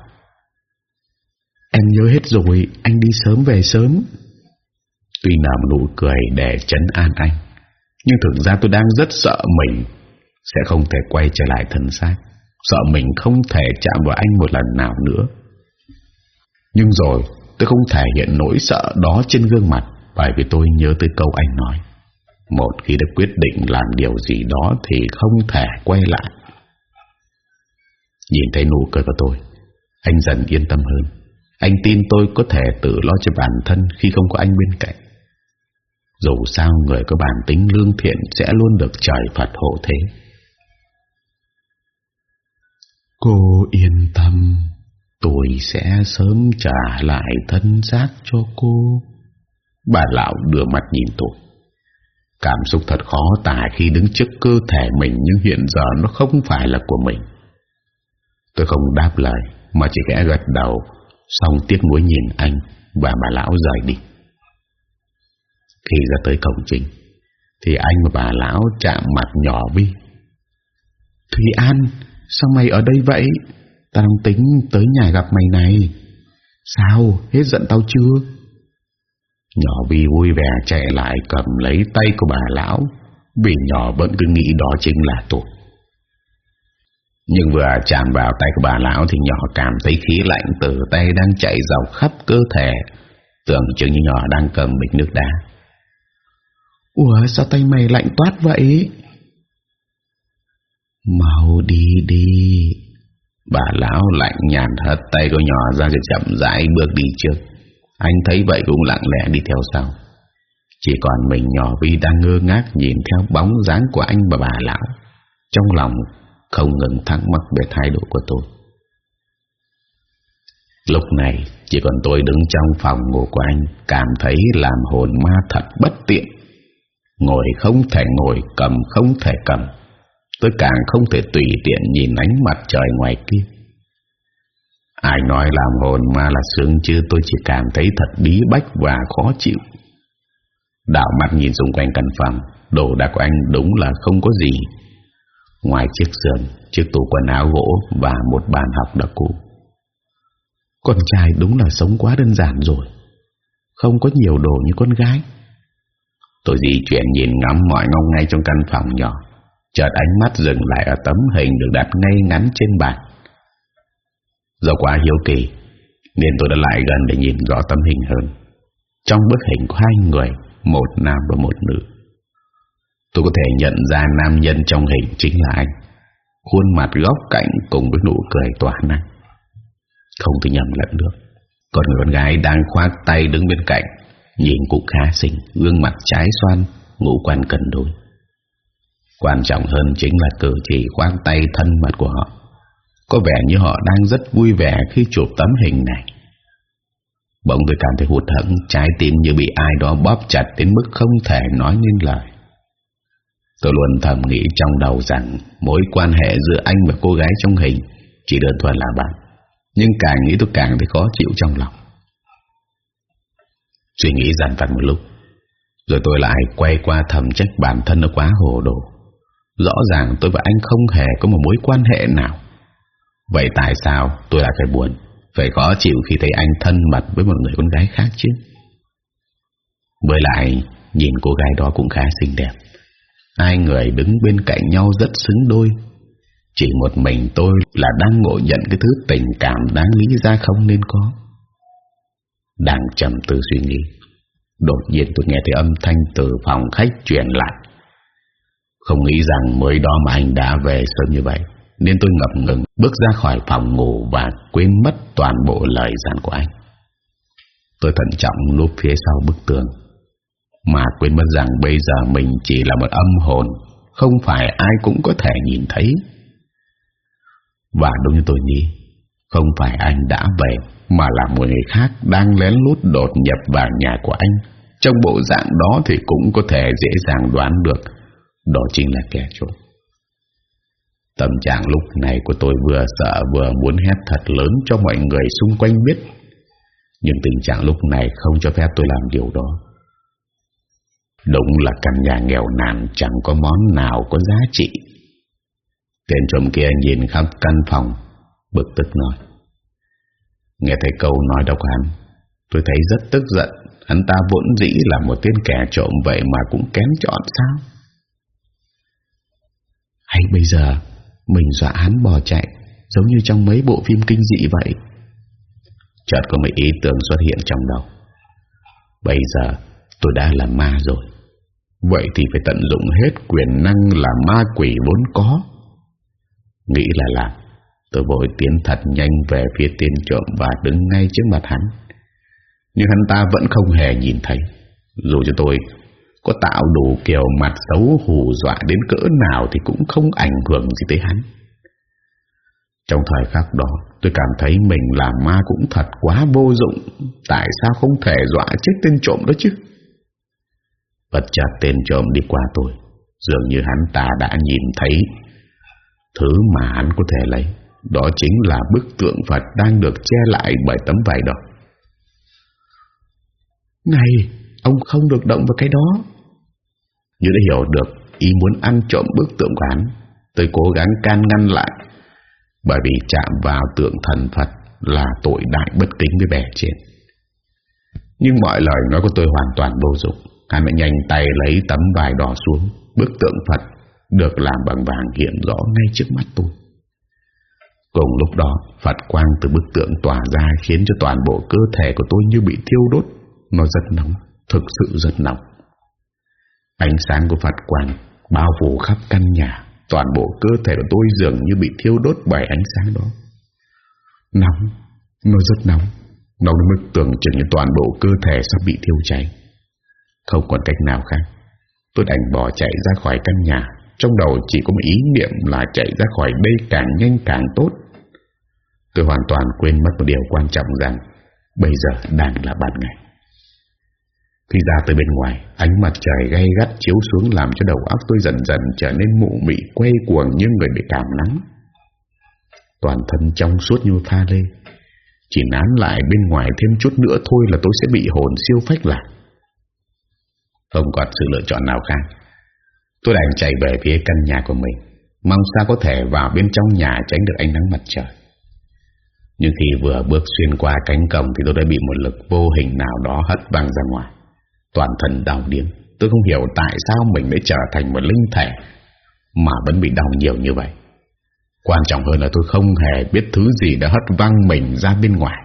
A: Em nhớ hết rồi, Anh đi sớm về sớm Tuy nằm nụ cười để chấn an anh, Nhưng thực ra tôi đang rất sợ mình Sẽ không thể quay trở lại thân xác Sợ mình không thể chạm vào anh một lần nào nữa Nhưng rồi, Tôi không thể hiện nỗi sợ đó trên gương mặt, Bởi vì tôi nhớ tới câu anh nói Một khi đã quyết định làm điều gì đó Thì không thể quay lại Nhìn thấy nụ cười của tôi, Anh dần yên tâm hơn Anh tin tôi có thể tự lo cho bản thân khi không có anh bên cạnh. Dù sao người có bản tính lương thiện sẽ luôn được trời Phật hộ thế.
B: Cô yên tâm, tôi sẽ sớm trả lại thân xác cho cô.
A: Bà lão đưa mặt nhìn tôi. Cảm xúc thật khó tả khi đứng trước cơ thể mình nhưng hiện giờ nó không phải là của mình. Tôi không đáp lời mà chỉ khẽ gật đầu, xong tiếc nuối nhìn anh và bà lão rời đi. Khi ra tới cổng chính, thì anh và bà lão chạm mặt nhỏ Vi.
B: Thùy An, sao mày ở đây vậy? Tao đang tính tới nhà gặp mày này. Sao, hết giận tao chưa?
A: Nhỏ Vi vui vẻ chạy lại cầm lấy tay của bà lão Vì nhỏ vẫn cứ nghĩ đó chính là tôi Nhưng vừa chạm vào tay của bà lão Thì nhỏ cảm thấy khí lạnh từ tay đang chạy dọc khắp cơ thể Tưởng chừng như nhỏ đang cầm bịch nước đá
B: Ủa sao tay mày lạnh toát vậy Mau đi đi.
A: Bà lão lạnh nhàn hất tay cô nhỏ ra rồi chậm rãi bước đi trước. Anh thấy vậy cũng lặng lẽ đi theo sau. Chỉ còn mình nhỏ Vi đang ngơ ngác Nhìn theo bóng dáng của anh và bà lão. Trong lòng không ngừng thắc mắc về thái độ của tôi. Lúc này, chỉ còn tôi đứng trong phòng ngủ của anh, Cảm thấy làm hồn ma thật bất tiện. Ngồi không thể ngồi, Cầm không thể cầm. Tôi càng không thể tùy tiện nhìn ánh mặt trời ngoài kia Ai nói làm hồn ma là sướng chứ tôi chỉ cảm thấy thật bí bách và khó chịu. đảo mắt nhìn xung quanh căn phòng, đồ đạc của anh đúng là không có gì. Ngoài chiếc giường, chiếc tủ quần áo gỗ và một bàn học đã cũ.
B: Con trai đúng là sống quá đơn giản rồi. Không có nhiều đồ như con gái.
A: Tôi di chuyển nhìn ngắm mọi ngông ngay trong căn phòng nhỏ. Chợt ánh mắt dừng lại ở tấm hình được đặt ngay ngắn trên bàn. Do quá hiếu kỳ, Nên tôi đã lại gần để nhìn rõ tấm hình hơn. Trong bức hình có hai người, Một nam và một nữ. Tôi có thể nhận ra nam nhân trong hình chính là anh. Khuôn mặt góc cạnh cùng với nụ cười tỏa năng Không thể nhầm lẫn được. Còn người con gái đang khoác tay đứng bên cạnh, Nhìn cũng khá xinh, Gương mặt trái xoan, Ngũ quan cần đối. Quan trọng hơn chính là cử chỉ khoác tay thân mật của họ. Có vẻ như họ đang rất vui vẻ khi chụp tấm hình này. Bỗng tôi cảm thấy hụt hẫng, Trái tim như bị ai đó bóp chặt Đến mức không thể nói nên lời. Tôi luôn thầm nghĩ trong đầu rằng Mối quan hệ giữa anh và cô gái trong hình Chỉ đơn thuần là bạn, Nhưng càng nghĩ tôi càng thấy khó chịu trong lòng. Suy nghĩ dằn vặt một lúc, Rồi tôi lại quay qua thầm trách bản thân nó quá hồ đồ. Rõ ràng tôi và anh không hề có một mối quan hệ nào. Vậy tại sao tôi lại phải buồn, Phải khó chịu khi thấy anh thân mật Với một người con gái khác chứ? Với lại, Nhìn cô gái đó cũng khá xinh đẹp. Hai người đứng bên cạnh nhau rất xứng đôi. Chỉ một mình tôi là đang ngộ nhận cái thứ tình cảm đáng lý ra không nên có. Đang trầm tư suy nghĩ, Đột nhiên tôi nghe thấy âm thanh từ phòng khách truyền lại. Không nghĩ rằng mới đó mà anh đã về sớm như vậy nên tôi ngập ngừng bước ra khỏi phòng ngủ và quên mất toàn bộ lời dặn của anh. Tôi thận trọng núp phía sau bức tường, mà quên mất rằng bây giờ mình chỉ là một âm hồn, không phải ai cũng có thể nhìn thấy. Và đúng như tôi nghĩ, không phải anh đã về, mà là một người khác đang lén lút đột nhập vào nhà của anh. Trong bộ dạng đó thì cũng có thể dễ dàng đoán được đó chính là kẻ trộm. Tâm trạng lúc này của tôi vừa sợ vừa muốn hét thật lớn cho mọi người xung quanh biết. Nhưng tình trạng lúc này không cho phép tôi làm điều đó. Đúng là căn nhà nghèo nàn chẳng có món nào có giá trị. Tên trộm kia nhìn khắp căn phòng, bực tức nói. Nghe thấy câu nói độc hắn, tôi thấy rất tức giận. Hắn ta vốn dĩ là một tên kẻ trộm vậy mà cũng kém chọn sao?
B: Hay bây giờ mình dọa hắn bỏ chạy, Giống như trong mấy bộ phim kinh dị vậy
A: Chợt có mấy ý tưởng xuất hiện trong đầu Bây giờ tôi đã là ma rồi Vậy thì phải tận dụng hết quyền năng là ma quỷ vốn có Nghĩ là làm Tôi vội tiến thật nhanh về phía tên trộm và đứng ngay trước mặt hắn. Nhưng hắn ta vẫn không hề nhìn thấy. Dù cho tôi có tạo đủ kiểu mặt xấu hù dọa đến cỡ nào thì cũng không ảnh hưởng gì tới hắn. Trong thời khắc đó, tôi cảm thấy mình làm ma cũng thật quá vô dụng. Tại sao không thể dọa chết tên trộm đó chứ? Bất chặt tên trộm đi qua tôi. Dường như hắn ta đã nhìn thấy thứ mà hắn có thể lấy. Đó chính là bức tượng Phật đang được che lại bởi tấm vải đỏ.
B: Này, ông không được động vào cái đó.
A: Như đã hiểu được ý muốn ăn trộm bức tượng của hắn, tôi cố gắng can ngăn lại. Bởi vì chạm vào tượng thần Phật là tội đại bất kính với bè trên. Nhưng mọi lời nói của tôi hoàn toàn vô dụng. Hắn mẹ nhanh tay lấy tấm vải đỏ xuống, bức tượng Phật được làm bằng vàng hiện rõ ngay trước mắt tôi. Cùng lúc đó, Phật quang từ bức tượng tỏa ra khiến cho toàn bộ cơ thể của tôi như bị thiêu đốt. Nó rất nóng, thực sự rất nóng. Ánh sáng của Phật quang bao phủ khắp căn nhà, toàn bộ cơ thể của tôi dường như bị thiêu đốt bởi ánh sáng đó.
B: Nóng, nó rất nóng, nóng đến mức tưởng chừng như toàn bộ cơ thể sắp bị thiêu cháy.
A: Không còn cách nào khác, tôi đành bỏ chạy ra khỏi căn nhà. Trong đầu chỉ có một ý niệm là chạy ra khỏi đây càng nhanh càng tốt. Tôi hoàn toàn quên mất một điều quan trọng rằng bây giờ đang là ban ngày. Khi ra tới bên ngoài, ánh mặt trời gay gắt chiếu xuống làm cho đầu óc tôi dần dần trở nên mụ mị quay cuồng như người bị cảm nắng. Toàn thân trong suốt như pha lê. Chỉ nán lại bên ngoài thêm chút nữa thôi là tôi sẽ bị hồn siêu phách lạc. Không còn sự lựa chọn nào khác. Tôi đành chạy về phía căn nhà của mình, mong sao có thể vào bên trong nhà tránh được ánh nắng mặt trời. Nhưng khi vừa bước xuyên qua cánh cổng thì tôi đã bị một lực vô hình nào đó hất văng ra ngoài. Toàn thân đau điếng. Tôi không hiểu tại sao mình mới trở thành một linh thể mà vẫn bị đau nhiều như vậy. Quan trọng hơn là tôi không hề biết thứ gì đã hất văng mình ra bên ngoài.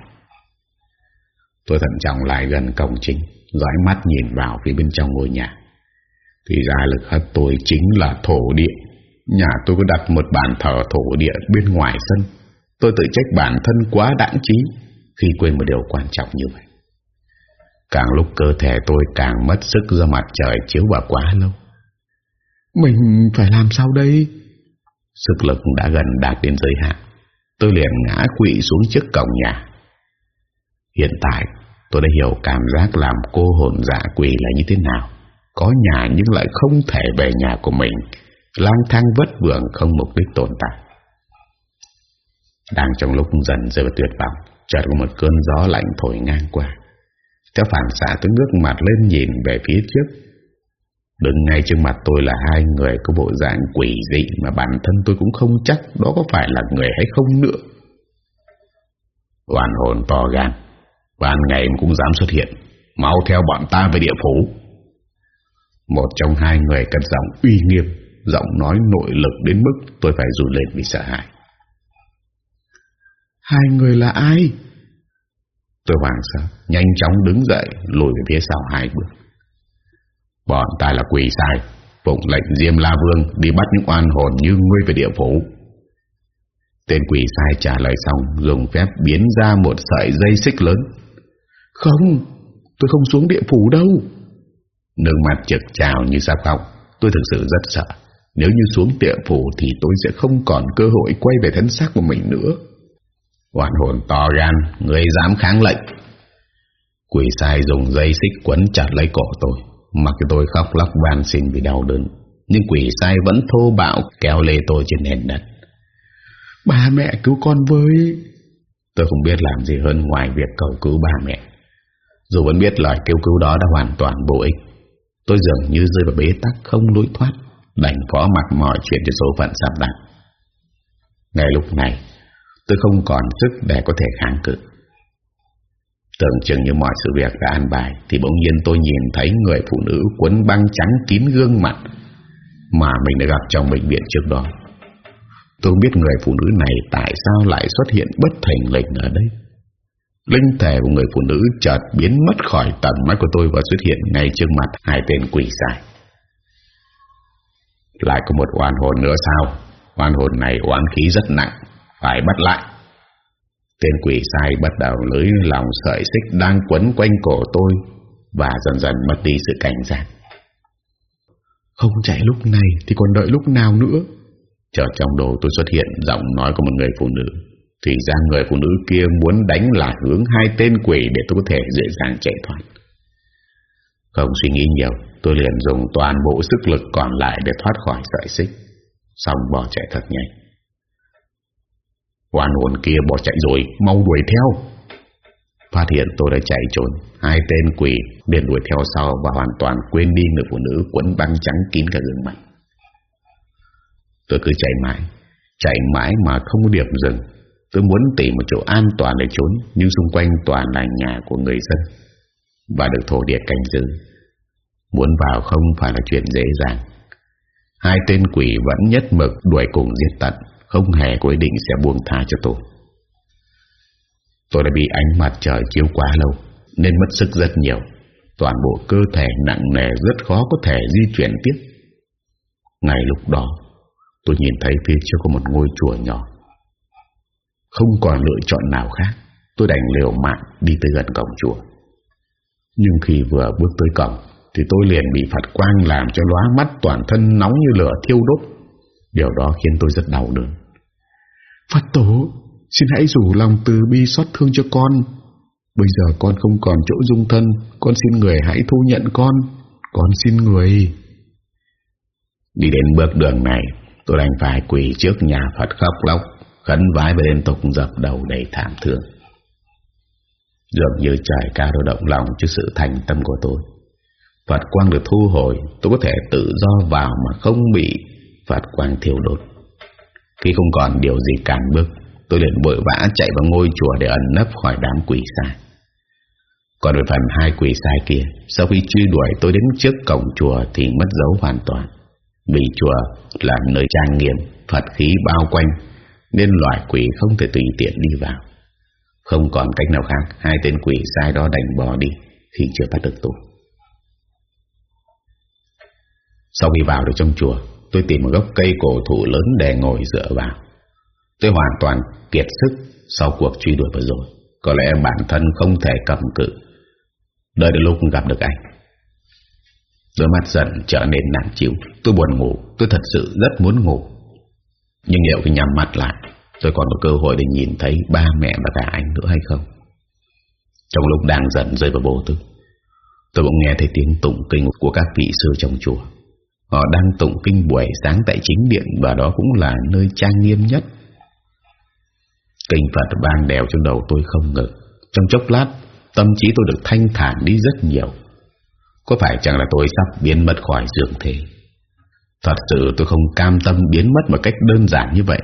A: Tôi thận trọng lại gần cổng chính, dõi mắt nhìn vào phía bên trong ngôi nhà. Thì ra lực hất tôi chính là thổ địa. Nhà tôi có đặt một bàn thờ thổ địa bên ngoài sân. Tôi tự trách bản thân quá đãng trí khi quên một điều quan trọng như vậy. Càng lúc cơ thể tôi càng mất sức do mặt trời chiếu vào quá lâu.
B: Mình phải làm sao đây?
A: Sức lực đã gần đạt đến giới hạn. Tôi liền ngã quỵ xuống trước cổng nhà. Hiện tại tôi đã hiểu cảm giác làm cô hồn dạ quỷ là như thế nào. Có nhà nhưng lại không thể về nhà của mình. lang thang vất vưởng không mục đích tồn tại. Đang trong lúc dần rơi vào tuyệt vọng, chợt có một cơn gió lạnh thổi ngang qua. Theo phản xạ tôi ngước mặt lên nhìn về phía trước. Đứng ngay trước mặt tôi là hai người có bộ dạng quỷ dị Mà bản thân tôi cũng không chắc đó có phải là người hay không nữa. Hoàn hồn to gan, Ban ngày cũng dám xuất hiện, Mau theo bọn ta về địa phủ. Một trong hai người cất giọng uy nghiêm, Giọng nói nội lực đến mức tôi phải rụt lên vì sợ hãi.
B: Hai người là ai?
A: Tôi hoảng sợ, Nhanh chóng đứng dậy, Lùi về phía sau hai bước. Bọn ta là quỷ sai, Phụng lệnh Diêm La Vương Đi bắt những oan hồn như ngươi về địa phủ. Tên quỷ sai trả lời xong, Dùng phép biến ra một sợi dây xích lớn.
B: Không, Tôi không xuống địa phủ đâu.
A: Nước mặt trực trào như sắp khóc Tôi thực sự rất sợ. Nếu như xuống địa phủ Thì tôi sẽ không còn cơ hội quay về thân xác của mình nữa. Hoàn hồn to gan Người dám kháng lệnh. Quỷ sai dùng dây xích quấn chặt lấy cổ tôi Mặc tôi khóc lóc van xin vì đau đớn. Nhưng quỷ sai vẫn thô bạo Kéo lê tôi trên nền đất.
B: Ba mẹ cứu con với.
A: Tôi không biết làm gì hơn ngoài việc cầu cứu ba mẹ. Dù vẫn biết lời kêu cứu đó đã hoàn toàn vô ích Tôi dường như rơi vào bế tắc không lối thoát Đành phó mặc mọi chuyện cho số phận sắp đặt. Ngay lúc này Tôi không còn sức để có thể kháng cự Tưởng chừng như mọi sự việc đã an bài, Thì bỗng nhiên tôi nhìn thấy người phụ nữ quấn băng trắng kín gương mặt Mà mình đã gặp trong bệnh viện trước đó Tôi biết người phụ nữ này tại sao lại xuất hiện bất thành lệnh ở đây Linh thể của người phụ nữ chợt biến mất khỏi tầm mắt của tôi và xuất hiện ngay trước mặt hai tên quỷ sai. Lại có một oan hồn nữa sao? Oan hồn này oán khí rất nặng phải bắt lại Tên quỷ sai bắt đầu lưới lòng sợi xích đang quấn quanh cổ tôi và dần dần mất đi sự cảnh giác.
B: Không chạy lúc này thì còn đợi lúc nào nữa?
A: Chợt trong đầu tôi xuất hiện giọng nói của một người phụ nữ. Thì ra người phụ nữ kia muốn đánh là hướng hai tên quỷ để tôi có thể dễ dàng chạy thoát. Không suy nghĩ nhiều, tôi liền dùng toàn bộ sức lực còn lại để thoát khỏi sợi xích. Xong bỏ chạy thật nhanh. Hoàn hồn kia bỏ chạy rồi, Mau đuổi theo. Phát hiện tôi đã chạy trốn, Hai tên quỷ liền đuổi theo sau Và hoàn toàn quên đi người phụ nữ Quấn băng trắng kín cả gương mặt. Tôi cứ chạy mãi Chạy mãi mà không có điểm dừng. Tôi muốn tìm một chỗ an toàn để trốn, Nhưng xung quanh toàn là nhà của người dân. Và được thổ địa canh giữ. Muốn vào không phải là chuyện dễ dàng. Hai tên quỷ vẫn nhất mực đuổi cùng giết tận không hề có ý định sẽ buông tha cho tôi. Tôi đã bị ánh mặt trời chiếu quá lâu nên mất sức rất nhiều. Toàn bộ cơ thể nặng nề rất khó có thể di chuyển tiếp. Ngay lúc đó, tôi nhìn thấy phía trước có một ngôi chùa nhỏ. Không còn lựa chọn nào khác, tôi đành liều mạng đi tới gần cổng chùa. Nhưng khi vừa bước tới cổng, thì tôi liền bị Phật quang làm cho lóa mắt toàn thân nóng như lửa thiêu đốt. Điều đó khiến tôi rất đau đớn. Phật tổ, xin hãy rủ lòng từ bi xót thương cho con. Bây giờ con không còn chỗ dung thân, con xin người hãy thu nhận con. Con xin người. Đi đến bước đường này, tôi đành phải quỳ trước nhà Phật khóc lóc, khấn vái và liên tục dập đầu đầy thảm thương. Dường như trời cao đôi động lòng trước sự thành tâm của tôi. Phật quang được thu hồi, tôi có thể tự do vào mà không bị Phật quang thiêu đốt. Khi không còn điều gì cản bước, Tôi liền vội vã chạy vào ngôi chùa Để ẩn nấp khỏi đám quỷ sai. Còn về phần hai quỷ sai kia, Sau khi truy đuổi tôi đến trước cổng chùa Thì mất dấu hoàn toàn. Vì chùa là nơi trang nghiêm, Phật khí bao quanh, Nên loại quỷ không thể tùy tiện đi vào. Không còn cách nào khác, Hai tên quỷ sai đó đành bỏ đi Khi chưa bắt được tôi Sau khi vào được trong chùa Tôi tìm một gốc cây cổ thụ lớn để ngồi dựa vào. Tôi hoàn toàn kiệt sức Sau cuộc truy đuổi vừa rồi. Có lẽ bản thân không thể cầm cự. Đợi đến lúc gặp được anh. Đôi mắt dần trở nên nặng chịu. Tôi buồn ngủ. Tôi thật sự rất muốn ngủ. Nhưng liệu khi nhắm mắt lại, Tôi còn có cơ hội để nhìn thấy ba mẹ và cả anh nữa hay không? Trong lúc đang dần rơi vào bồ tư, Tôi bỗng nghe thấy tiếng tụng kinh của các vị sư trong chùa. Họ đang tụng kinh buổi sáng tại chính điện và đó cũng là nơi trang nghiêm nhất. Kinh Phật ban đèo trong đầu tôi không ngừng. Trong chốc lát, tâm trí tôi được thanh thản đi rất nhiều. Có phải chẳng là tôi sắp biến mất khỏi giường thế? Thật sự tôi không cam tâm biến mất một cách đơn giản như vậy.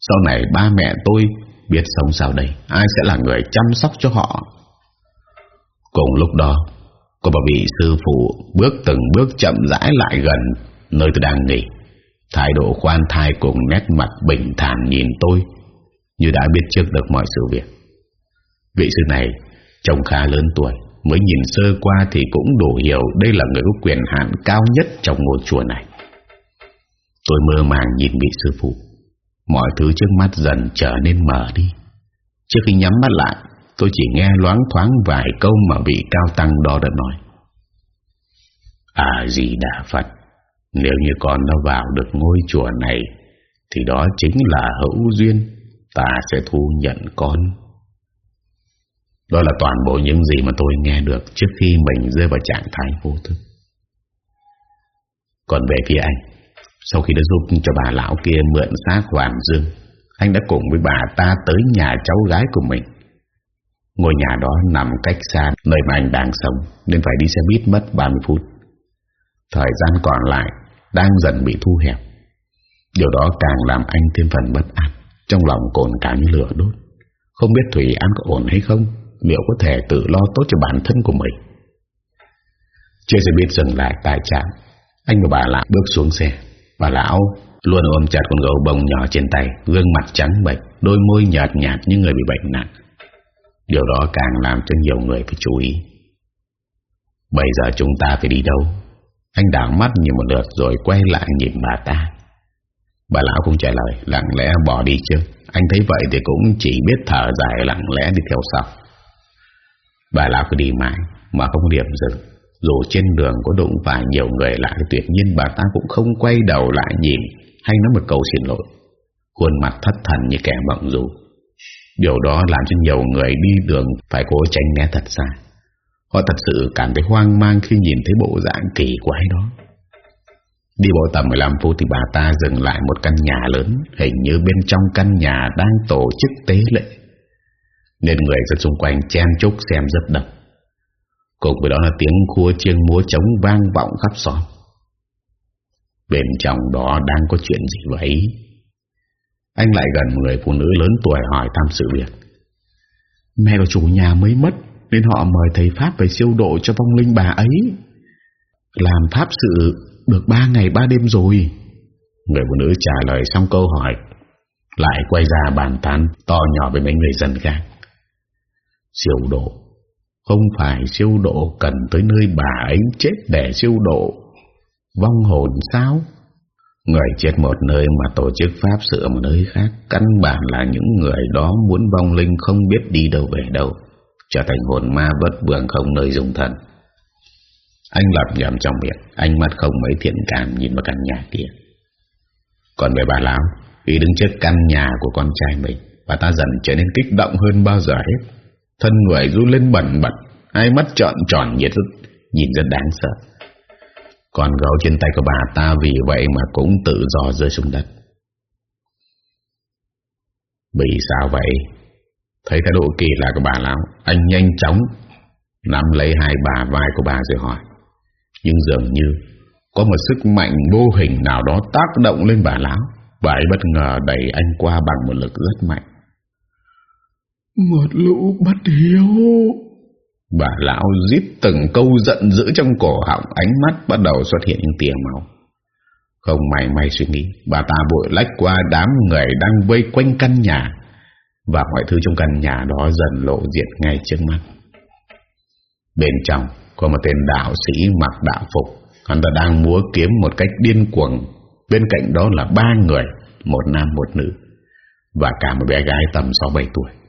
A: Sau này ba mẹ tôi biết sống sao đây, ai sẽ là người chăm sóc cho họ? Cùng lúc đó, cô một vị sư phụ bước từng bước chậm rãi lại gần nơi tôi đang nghỉ. Thái độ khoan thai cùng nét mặt bình thản nhìn tôi như đã biết trước được mọi sự việc. Vị sư này trông khá lớn tuổi, mới nhìn sơ qua thì cũng đủ hiểu đây là người có quyền hạn cao nhất trong ngôi chùa này. Tôi mơ màng nhìn vị sư phụ, mọi thứ trước mắt dần trở nên mở đi. Trước khi nhắm mắt lại, Tôi chỉ nghe loáng thoáng vài câu mà vị cao tăng đó đã nói. À gì đà Phật, nếu như con đã vào được ngôi chùa này, thì đó chính là hữu duyên, ta sẽ thu nhận con. Đó là toàn bộ những gì mà tôi nghe được trước khi mình rơi vào trạng thái vô thức. Còn về phía anh, sau khi đã giúp cho bà lão kia mượn xác Hoàng Dương, anh đã cùng với bà ta tới nhà cháu gái của mình. Ngôi nhà đó nằm cách xa nơi mà anh đang sống nên phải đi xe buýt mất 30 phút. Thời gian còn lại đang dần bị thu hẹp. Điều đó càng làm anh thêm phần bất an, trong lòng cồn cả như lửa đốt. Không biết Thủy An có ổn hay không, liệu có thể tự lo tốt cho bản thân của mình. Chưa xe buýt dừng lại tại trạm, anh và bà lão bước xuống xe. Bà lão luôn ôm chặt con gấu bông nhỏ trên tay, gương mặt trắng bệch, đôi môi nhợt nhạt như người bị bệnh nặng. Điều đó càng làm cho nhiều người phải chú ý. Bây giờ chúng ta phải đi đâu? Anh đảo mắt nhìn một lượt rồi quay lại nhìn bà ta. Bà lão không trả lời, Lặng lẽ bỏ đi chứ. Anh thấy vậy thì cũng chỉ biết thở dài lặng lẽ đi theo sau. Bà lão cứ đi mãi, Mà không điểm dừng. Dù trên đường có đụng phải nhiều người lại tuyệt nhiên bà ta cũng không quay đầu lại nhìn Hay nói một câu xin lỗi. Khuôn mặt thất thần như kẻ mộng rùi Điều đó làm cho nhiều người đi đường Phải cố tránh né thật xa. Họ thật sự cảm thấy hoang mang Khi nhìn thấy bộ dạng kỳ quái đó. Đi bộ tầm 15 phút thì bà ta dừng lại một căn nhà lớn, Hình như bên trong căn nhà đang tổ chức tế lễ. Nên người dân xung quanh chen chúc xem rất đông Cùng với đó là tiếng khua chiêng múa trống vang vọng khắp xóm. Bên trong đó đang có chuyện gì vậy? Anh lại gần người phụ nữ lớn tuổi hỏi thăm sự việc. Mẹ của chủ nhà mới mất, Nên họ mời thầy Pháp về siêu độ cho vong linh bà ấy. Làm Pháp sự được ba ngày ba đêm rồi. Người phụ nữ trả lời xong câu hỏi, Lại quay ra bàn tán To nhỏ với mấy người dân khác. Siêu độ, Không phải siêu độ Cần tới nơi bà ấy chết để siêu độ. Vong hồn sao? Người chết một nơi mà tổ chức pháp sự ở một nơi khác, Căn bản là những người đó muốn vong linh không biết đi đâu về đâu, Trở thành hồn ma bất vượng không nơi dùng thần. Anh lặp nhầm trong miệng Anh mắt không mấy thiện cảm nhìn vào căn nhà kia. Còn về bà lão Khi đứng trước căn nhà của con trai mình, Bà ta dần trở nên kích động hơn bao giờ hết. Thân người run lên bẩn bật, Hai mắt trọn tròn nhiệt rất Nhìn rất đáng sợ. Còn gấu trên tay của bà ta Vì vậy mà cũng tự do rơi xuống đất. Vì sao vậy? Thấy thái độ kỳ lạ của bà lão, Anh nhanh chóng Nắm lấy hai bà vai của bà rồi hỏi. Nhưng dường như Có một sức mạnh vô hình nào đó tác động lên bà lão. Bà ấy bất ngờ đẩy anh qua bằng một lực rất mạnh.
B: Một lũ bất hiếu.
A: Bà lão giết từng câu giận dữ trong cổ họng, Ánh mắt bắt đầu xuất hiện những tia máu. Không may may suy nghĩ, Bà ta bội lách qua đám người đang vây quanh căn nhà, Và mọi thứ trong căn nhà đó dần lộ diện ngay trước mắt. Bên trong có một tên đạo sĩ mặc đạo phục, Hắn ta đang múa kiếm một cách điên cuồng. Bên cạnh đó là ba người, Một nam một nữ, Và cả một bé gái tầm 6-7 tuổi.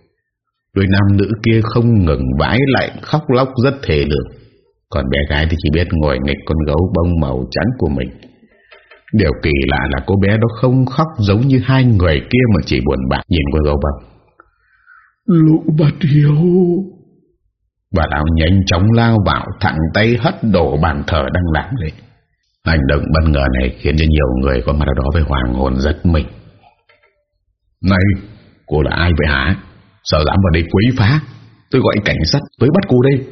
A: Đôi nam nữ kia không ngừng vãi lại khóc lóc rất thề lượng Còn bé gái thì chỉ biết ngồi nghịch con gấu bông màu trắng của mình. Điều kỳ lạ là cô bé đó không khóc giống như hai người kia mà chỉ buồn bã nhìn con gấu bông.
B: Lũ bạch hiếu.
A: Bà lão nhanh chóng lao vào Thẳng tay hất đổ bàn thờ đang làm lên Hành động bất ngờ này Khiến cho nhiều người có mặt ở đó Với hoàng hồn rất mình. Này cô là ai vậy hả Sao dám vào đây quấy phá Tôi gọi cảnh sát tới bắt cô đây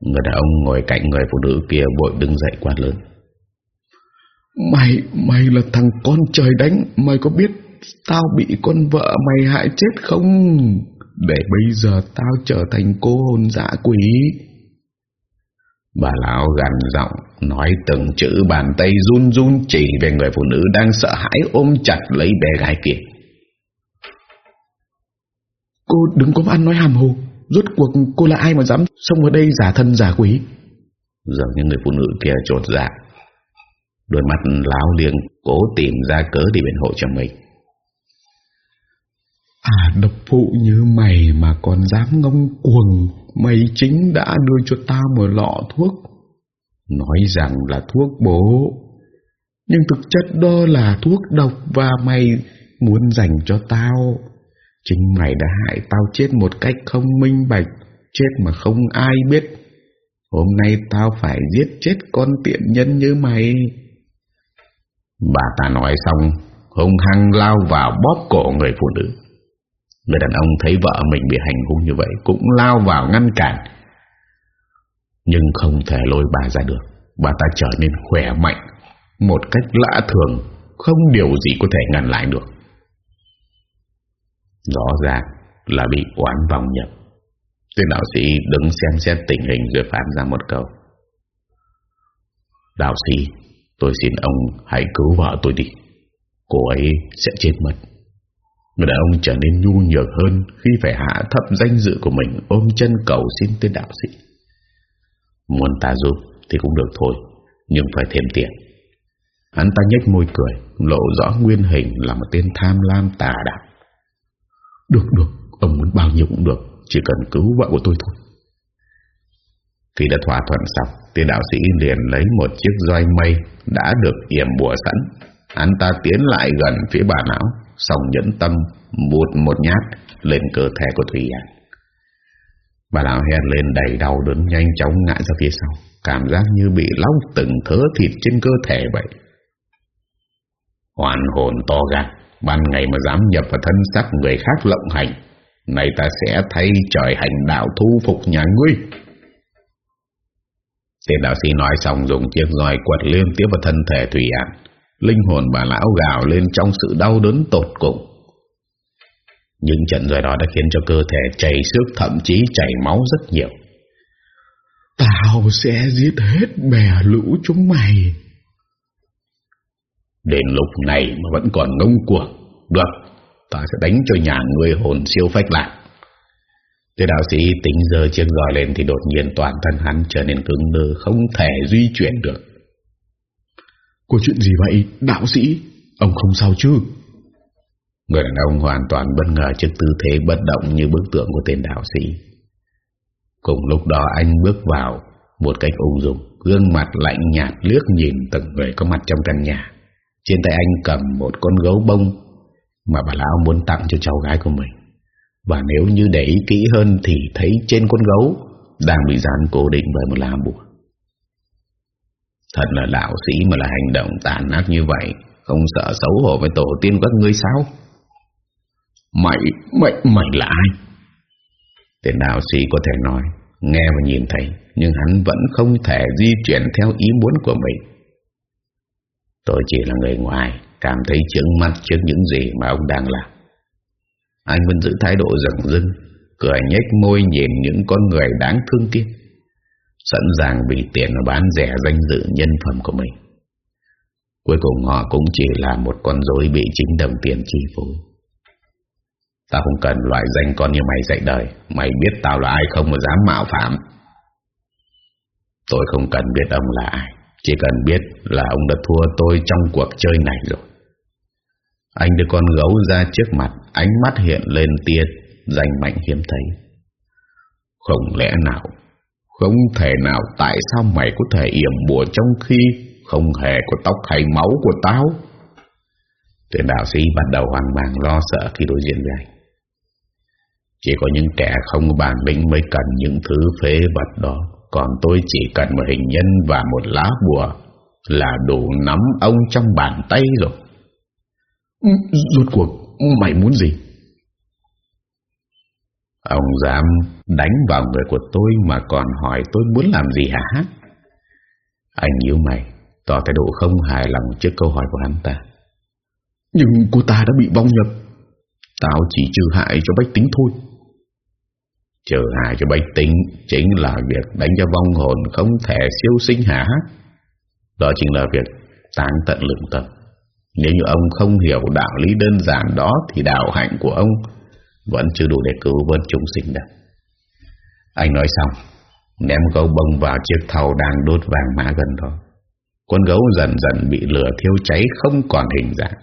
A: Người đàn ông ngồi cạnh người phụ nữ kia Bội đứng dậy quát lớn
B: Mày Mày là thằng con trời đánh Mày có biết Tao bị con vợ mày hại chết không để bây giờ tao trở thành cô hồn dạ quỷ.
A: Bà lão gần giọng nói từng chữ bàn tay run run chỉ về người phụ nữ đang sợ hãi ôm chặt lấy bé gái kia.
B: Cô đừng có ăn nói hàm hồ, rốt cuộc cô là ai mà dám xông ở đây giả thân giả quỷ.
A: Giờ những người phụ nữ kia trột dạ, đôi mắt láo liêng cố tìm ra cớ để biện hộ cho mình.
B: À độc phụ như mày mà còn dám ngông cuồng Mày chính đã đưa cho tao một lọ thuốc Nói rằng là thuốc bố Nhưng thực chất đó là thuốc độc Và mày muốn dành cho tao Chính mày đã hại tao chết một cách không minh bạch, Chết mà không ai biết. Hôm nay tao phải giết chết con tiện nhân như mày.
A: Bà ta nói xong, Hung hăng lao vào bóp cổ người phụ nữ. Người đàn ông thấy vợ mình bị hành hung như vậy Cũng lao vào ngăn cản. Nhưng không thể lôi bà ra được, Bà ta trở nên khỏe mạnh, Một cách lạ thường, Không điều gì có thể ngăn lại được. Rõ ràng là bị oán vòng nhập Tên đạo sĩ đứng xem xét tình hình Rồi phán ra một câu. Đạo sĩ Tôi xin ông hãy cứu vợ tôi đi. Cô ấy sẽ chết mất. Người đàn ông trở nên nhu nhược hơn khi phải hạ thấp danh dự của mình ôm chân cầu xin tên đạo sĩ. Muốn ta giúp thì cũng được thôi, nhưng phải thêm tiền. Hắn ta nhếch môi cười Lộ rõ nguyên hình là một tên tham lam tà đạo. Được được Ông muốn bao nhiêu cũng được Chỉ cần cứu vợ của tôi thôi. Khi đã thỏa thuận xong Tiên đạo sĩ liền lấy một chiếc roi mây Đã được yểm bùa sẵn. Hắn ta tiến lại gần phía bà não, Xong nhẫn tâm Bụt một nhát lên cơ thể của Thủy hàn. Bà lão hét lên đầy đau đớn nhanh chóng ngã ra phía sau Cảm giác như bị lóc từng thớ thịt trên cơ thể vậy. Hoàn hồn to gan. Ban ngày mà dám nhập vào thân xác người khác lộng hành Này ta sẽ thay trời hành đạo thu phục nhà ngươi. Tên đạo sĩ nói xong dùng chiếc roi quật liên tiếp vào thân thể Thủy An. Linh hồn bà lão gào lên trong sự đau đớn tột cùng. Những trận roi đó đã khiến cho cơ thể chảy xước, thậm chí chảy máu rất nhiều.
B: Tao sẽ giết hết bè lũ chúng mày.
A: Đến lúc này mà vẫn còn ngông cuồng Được Ta sẽ đánh cho nhà người hồn siêu phách lạc Thế đạo sĩ tính giờ chiếc roi lên Thì đột nhiên toàn thân hắn trở nên cứng đơ Không thể duy chuyển được
B: Có chuyện gì vậy đạo sĩ Ông không sao chứ
A: Người đàn ông hoàn toàn bất ngờ trước tư thế bất động như bức tượng của tên đạo sĩ. Cùng lúc đó anh bước vào một cách ung dung, gương mặt lạnh nhạt liếc nhìn từng người có mặt trong căn nhà. Trên tay anh cầm một con gấu bông mà bà lão muốn tặng cho cháu gái của mình. Và nếu như để ý kỹ hơn thì thấy trên con gấu đang bị dán cố định bởi một lá bùa. Thật là đạo sĩ mà là hành động tàn ác như vậy, không sợ xấu hổ với tổ tiên các ngươi sao? Mày, mày, mày là ai? Tên đạo sĩ có thể nói, nghe và nhìn thấy, nhưng hắn vẫn không thể di chuyển theo ý muốn của mình. Tôi chỉ là người ngoài, cảm thấy chướng mắt trước những gì mà ông đang làm. Anh vẫn giữ thái độ rừng rưng, cười nhếch môi nhìn những con người đáng thương kia, sẵn sàng bị tiền bán rẻ danh dự nhân phẩm của mình. Cuối cùng họ cũng chỉ là một con rối bị chính đồng tiền chi phối. Tao không cần loại danh con như mày dạy đời Mày biết tao là ai không mà dám mạo phạm Tôi không cần biết ông là ai chỉ cần biết là ông đã thua tôi trong cuộc chơi này rồi. Anh đưa con gấu ra trước mặt, Ánh mắt hiện lên tia Danh mạnh hiếm thấy. Không lẽ nào, Không thể nào, Tại sao mày có thể yểm bùa trong khi Không hề có tóc hay máu của tao? Tuyển đạo sĩ bắt đầu hoang mang, lo sợ khi đối diện với anh. Chỉ có những kẻ không bản lĩnh mới cần những thứ phế vật đó. Còn tôi chỉ cần một hình nhân và một lá bùa là đủ nắm ông trong bàn tay rồi.
B: Ừ, rốt cuộc, mày muốn gì?
A: Ông dám đánh vào người của tôi mà còn hỏi tôi muốn làm gì hả? Anh nhíu mày, tỏ thái độ không hài lòng trước câu hỏi của hắn ta.
B: Nhưng cô ta đã bị vong nhập. Tao chỉ trừ hại cho bách tính thôi.
A: Trừ hại cho bách tính chính là việc đánh cho vong hồn không thể siêu sinh hả? Đó chính là việc tán tận lượng tâm. Nếu như ông không hiểu đạo lý đơn giản đó thì đạo hạnh của ông vẫn chưa đủ để cứu vớt chúng sinh đâu. Anh nói xong, ném gấu bông vào chiếc thau đang đốt vàng mã gần đó. Con gấu dần dần bị lửa thiêu cháy không còn hình dạng.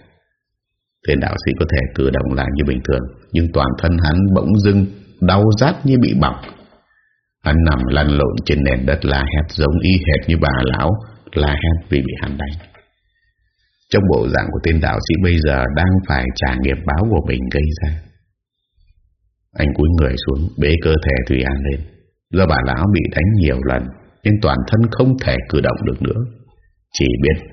A: Thiên đạo sĩ có thể cử động lại như bình thường, nhưng toàn thân hắn bỗng dưng đau rát như bị bỏng. Hắn nằm lăn lộn trên nền đất la hét giống y hệt như bà lão la hét vì bị hắn đánh. Trong bộ dạng của tên đạo sĩ bây giờ đang phải trả nghiệp báo của mình gây ra. Anh cúi người xuống bế cơ thể Thùy An lên. Do bà lão bị đánh nhiều lần nên toàn thân không thể cử động được nữa. Chỉ biết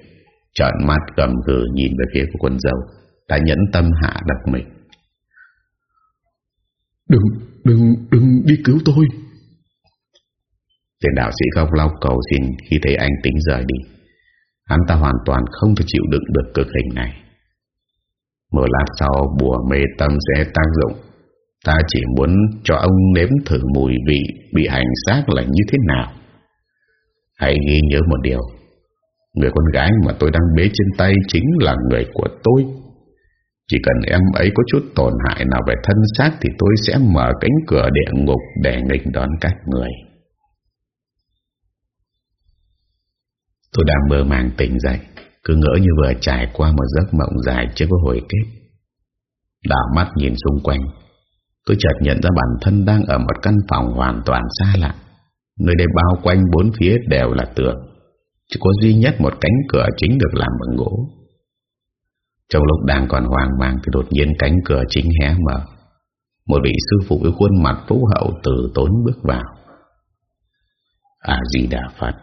A: trợn mắt cầm gừ nhìn về phía của quân dâu đã nhẫn tâm hạ độc mình.
B: Đừng, đừng, đừng đi cứu tôi.
A: Tiền đạo sĩ khóc lóc cầu xin khi thấy anh tính rời đi. Hắn ta hoàn toàn không thể chịu đựng được cực hình này. Một lát sau bùa mê tâm sẽ tác dụng. Ta chỉ muốn cho ông nếm thử mùi vị bị hành xác là như thế nào. Hãy ghi nhớ một điều. Người con gái mà tôi đang bế trên tay chính là người của tôi. Chỉ cần em ấy có chút tổn hại nào về thân xác thì tôi sẽ mở cánh cửa địa ngục để nghịch đón các người. Tôi đang mơ màng tỉnh dậy, Cứ ngỡ như vừa trải qua một giấc mộng dài chưa có hồi kết. Đảo mắt nhìn xung quanh Tôi chợt nhận ra bản thân đang ở một căn phòng hoàn toàn xa lạ. Nơi đây bao quanh bốn phía đều là tường Chỉ có duy nhất một cánh cửa chính được làm bằng gỗ. Trong lúc đang còn hoang mang Thì đột nhiên cánh cửa chính hé mở. Một vị sư phụ với khuôn mặt phú hậu từ tốn bước vào. À gì đà Phật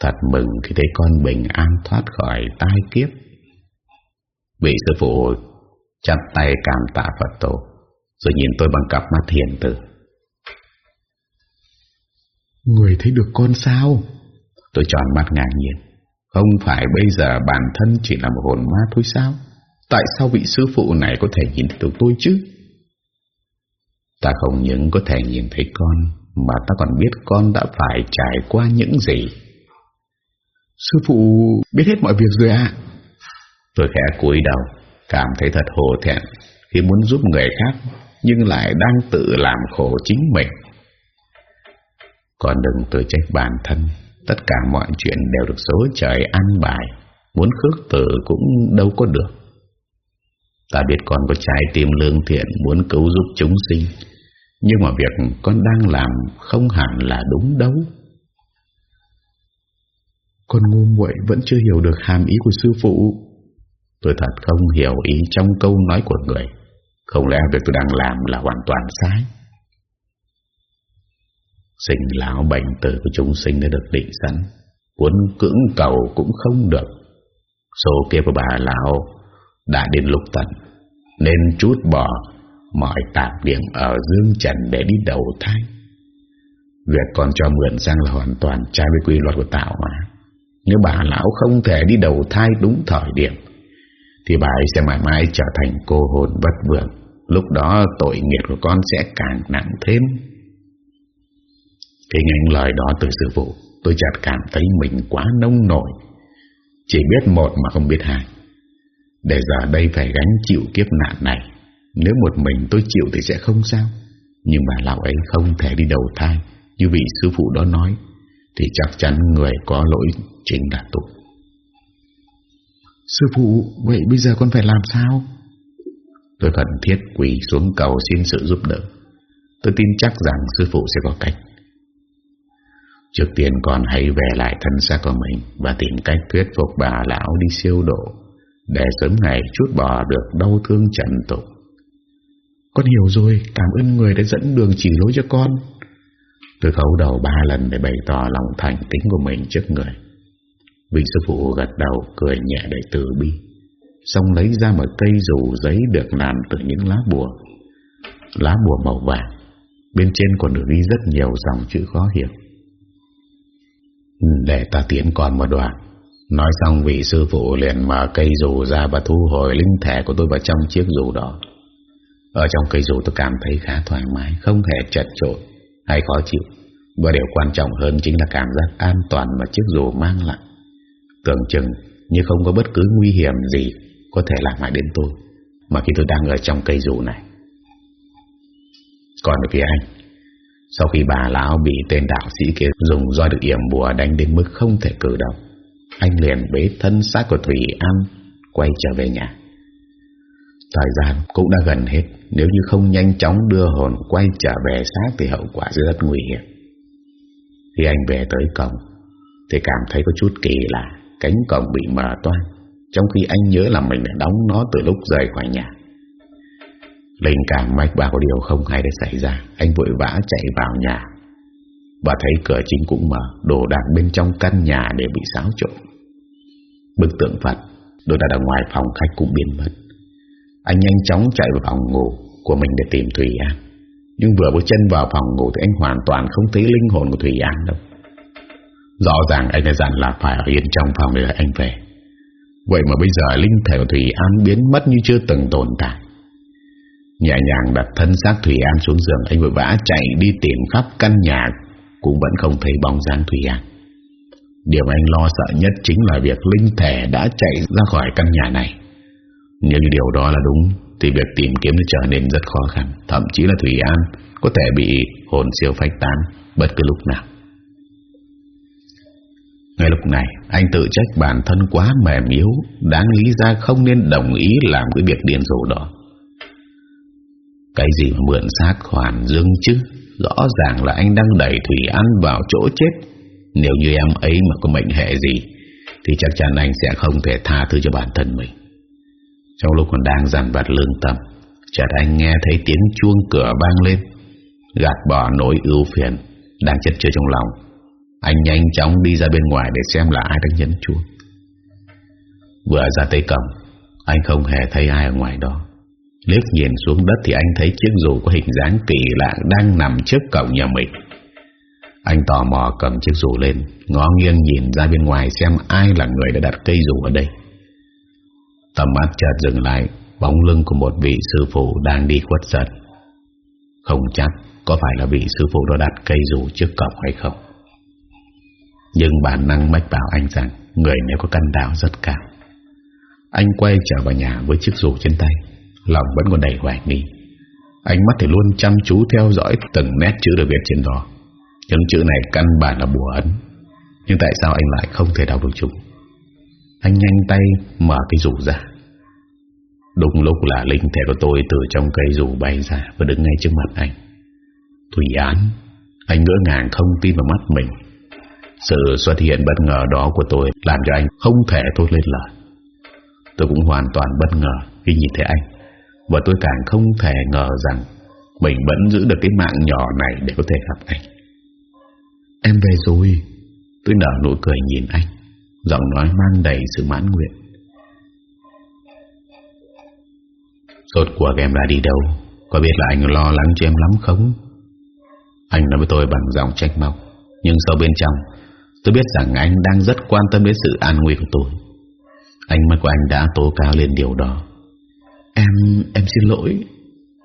A: Thật mừng khi thấy con bình an thoát khỏi tai kiếp. Vị sư phụ chắp tay cảm tạ Phật tổ rồi nhìn tôi bằng cặp mắt thiền tử
B: Người thấy được con sao?
A: Tôi tròn mắt ngạc nhiên Không phải bây giờ bản thân chỉ là một hồn ma thôi sao? Tại sao vị sư phụ này có thể nhìn thấy được tôi chứ? Ta không những có thể nhìn thấy con Mà ta còn biết con đã phải trải qua những gì.
B: Sư phụ biết hết mọi việc rồi à
A: Tôi khẽ cúi đầu Cảm thấy thật hổ thẹn Khi muốn giúp người khác nhưng lại đang tự làm khổ chính mình. Còn đừng tự trách bản thân, tất cả mọi chuyện đều được số trời an bài, muốn khước từ cũng đâu có được. Ta biết con có trái tim lương thiện muốn cứu giúp chúng sinh, nhưng mà việc con đang làm không hẳn là đúng đâu.
B: Con ngu muội vẫn chưa hiểu được hàm ý của sư phụ.
A: Tôi thật không hiểu ý trong câu nói của người. Không lẽ việc tôi đang làm là hoàn toàn sai Sinh lão bệnh tử của chúng sinh đã được định sẵn. Muốn cưỡng cầu cũng không được. Số kia của bà lão Đã đến lúc tận, Nên chút bỏ Mọi tạp điểm ở dương trần Để đi đầu thai. Việc còn cho mượn sang là hoàn toàn Trái với quy luật của tạo hóa. Nếu bà lão không thể đi đầu thai đúng thời điểm, Thì bà ấy sẽ mãi mãi trở thành cô hồn bất vượng. Lúc đó tội nghiệp của con sẽ càng nặng thêm. Khi nghe lời đó từ sư phụ Tôi chợt cảm thấy mình quá nông nổi. Chỉ biết một mà không biết hai. Để giờ đây phải gánh chịu kiếp nạn này. Nếu một mình tôi chịu thì sẽ không sao. Nhưng mà lão ấy không thể đi đầu thai Như vị sư phụ đó nói Thì chắc chắn người có lỗi chính là tôi.
B: Sư phụ Vậy bây giờ con phải làm sao?
A: Tôi khẩn thiết quỳ xuống cầu xin sự giúp đỡ. Tôi tin chắc rằng sư phụ sẽ có cách Trước tiên còn hãy về lại thân xác của mình Và tìm cách thuyết phục bà lão đi siêu độ Để sớm ngày chút bỏ được đau thương trần tục.
B: Con hiểu rồi Cảm ơn người đã dẫn đường chỉ lối cho con.
A: Tôi khấu đầu ba lần để bày tỏ lòng thành tính của mình trước người. Vị sư phụ gật đầu cười nhẹ đầy từ bi Xong lấy ra một cây dù giấy được làm từ những lá bùa. Lá bùa màu vàng Bên trên còn được ghi rất nhiều dòng chữ khó hiểu để ta tiến còn một đoạn. Nói xong vị sư phụ liền mở cây dù ra và thu hồi linh thể của tôi vào trong chiếc dù đó. Ở trong cây dù tôi cảm thấy khá thoải mái Không hề chật trội hay khó chịu. Và điều quan trọng hơn chính là cảm giác an toàn mà chiếc dù mang lại. Tưởng chừng như không có bất cứ nguy hiểm gì có thể làm hại đến tôi mà khi tôi đang ở trong cây dù này. Còn ở phía anh, sau khi bà lão bị tên đạo sĩ kia dùng roi được yểm bùa đánh đến mức không thể cử động, anh liền bế thân xác của Thủy An quay trở về nhà. Thời gian cũng đã gần hết, nếu như không nhanh chóng đưa hồn quay trở về xác thì hậu quả sẽ rất nguy hiểm. Khi anh về tới cổng, thì cảm thấy có chút kỳ lạ, cánh cổng bị mở toang trong khi anh nhớ là mình đã đóng nó từ lúc rời khỏi nhà Linh cảm mách bà có điều không hay đã xảy ra. Anh vội vã chạy vào nhà. Và thấy cửa chính cũng mở, Đồ đạc bên trong căn nhà đều bị xáo trộn. Bức tượng Phật, Đồ đạc ở ngoài phòng khách cũng biến mất. Anh nhanh chóng chạy vào phòng ngủ Của mình để tìm Thủy An. Nhưng vừa bước chân vào phòng ngủ Thì anh hoàn toàn không thấy linh hồn của Thủy An đâu. Rõ ràng anh đã dặn là phải ở yên trong phòng để anh về. Vậy mà bây giờ linh thể của Thủy An biến mất như chưa từng tồn tại. Nhẹ nhàng đặt thân xác Thủy An xuống giường, Anh vội vã chạy đi tìm khắp căn nhà, Cũng vẫn không thấy bóng dáng Thủy An. Điều anh lo sợ nhất chính là việc linh thể đã chạy ra khỏi căn nhà này. Nếu điều đó là đúng, Thì việc tìm kiếm nó trở nên rất khó khăn. Thậm chí là Thủy An có thể bị hồn siêu phách tán bất cứ lúc nào. Ngay lúc này, Anh tự trách bản thân quá mềm yếu, Đáng lý ra không nên đồng ý Làm cái việc điên rồ đó. Cái gì mà mượn xác hoàn dương chứ? Rõ ràng là anh đang đẩy Thủy An vào chỗ chết. Nếu như em ấy mà có mệnh hệ gì, Thì chắc chắn anh sẽ không thể tha thứ cho bản thân mình. Trong lúc còn đang dằn vặt lương tâm, Chợt anh nghe thấy tiếng chuông cửa vang lên. Gạt bỏ nỗi ưu phiền Đang chất chứa trong lòng, Anh nhanh chóng đi ra bên ngoài Để xem là ai đang nhấn chuông. Vừa ra tới cổng, Anh không hề thấy ai ở ngoài đó. Liếc nhìn xuống đất Thì anh thấy chiếc dù có hình dáng kỳ lạ Đang nằm trước cổng nhà mình. Anh tò mò cầm chiếc dù lên, Ngó nghiêng nhìn ra bên ngoài Xem ai là người đã đặt cây dù ở đây. Tầm mắt chợt dừng lại, Bóng lưng của một vị sư phụ đang đi khuất dần Không chắc có phải là vị sư phụ đó đặt cây dù trước cổng hay không. Nhưng bản năng mách bảo anh rằng Người nếu có căn đạo rất cao. Anh quay trở vào nhà với chiếc dù trên tay. Lòng vẫn còn đầy hoài nghi Ánh mắt thì luôn chăm chú theo dõi từng nét chữ được viết trên đó Những chữ này căn bản là bùa ấn Nhưng tại sao anh lại không thể đọc được chúng Anh nhanh tay mở cái rủ ra Đúng lúc là linh thể của tôi từ trong cây rủ bay ra và đứng ngay trước mặt anh. Thủy án, anh ngỡ ngàng không tin vào mắt mình. Sự xuất hiện bất ngờ đó của tôi làm cho anh không thể tôi lên lời. Tôi cũng hoàn toàn bất ngờ khi nhìn thấy anh. Và tôi càng không thể ngờ rằng mình vẫn giữ được cái mạng nhỏ này để có thể gặp anh. Em về rồi. Tôi nở nụ cười nhìn anh. Giọng nói mang đầy sự mãn nguyện. Rốt cuộc em đã đi đâu Có biết là anh lo lắng cho em lắm không Anh nói với tôi bằng giọng trách móc Nhưng sâu bên trong Tôi biết rằng anh đang rất quan tâm đến sự an nguy của tôi Ánh mắt của anh đã tố cao lên điều đó Em, em xin lỗi.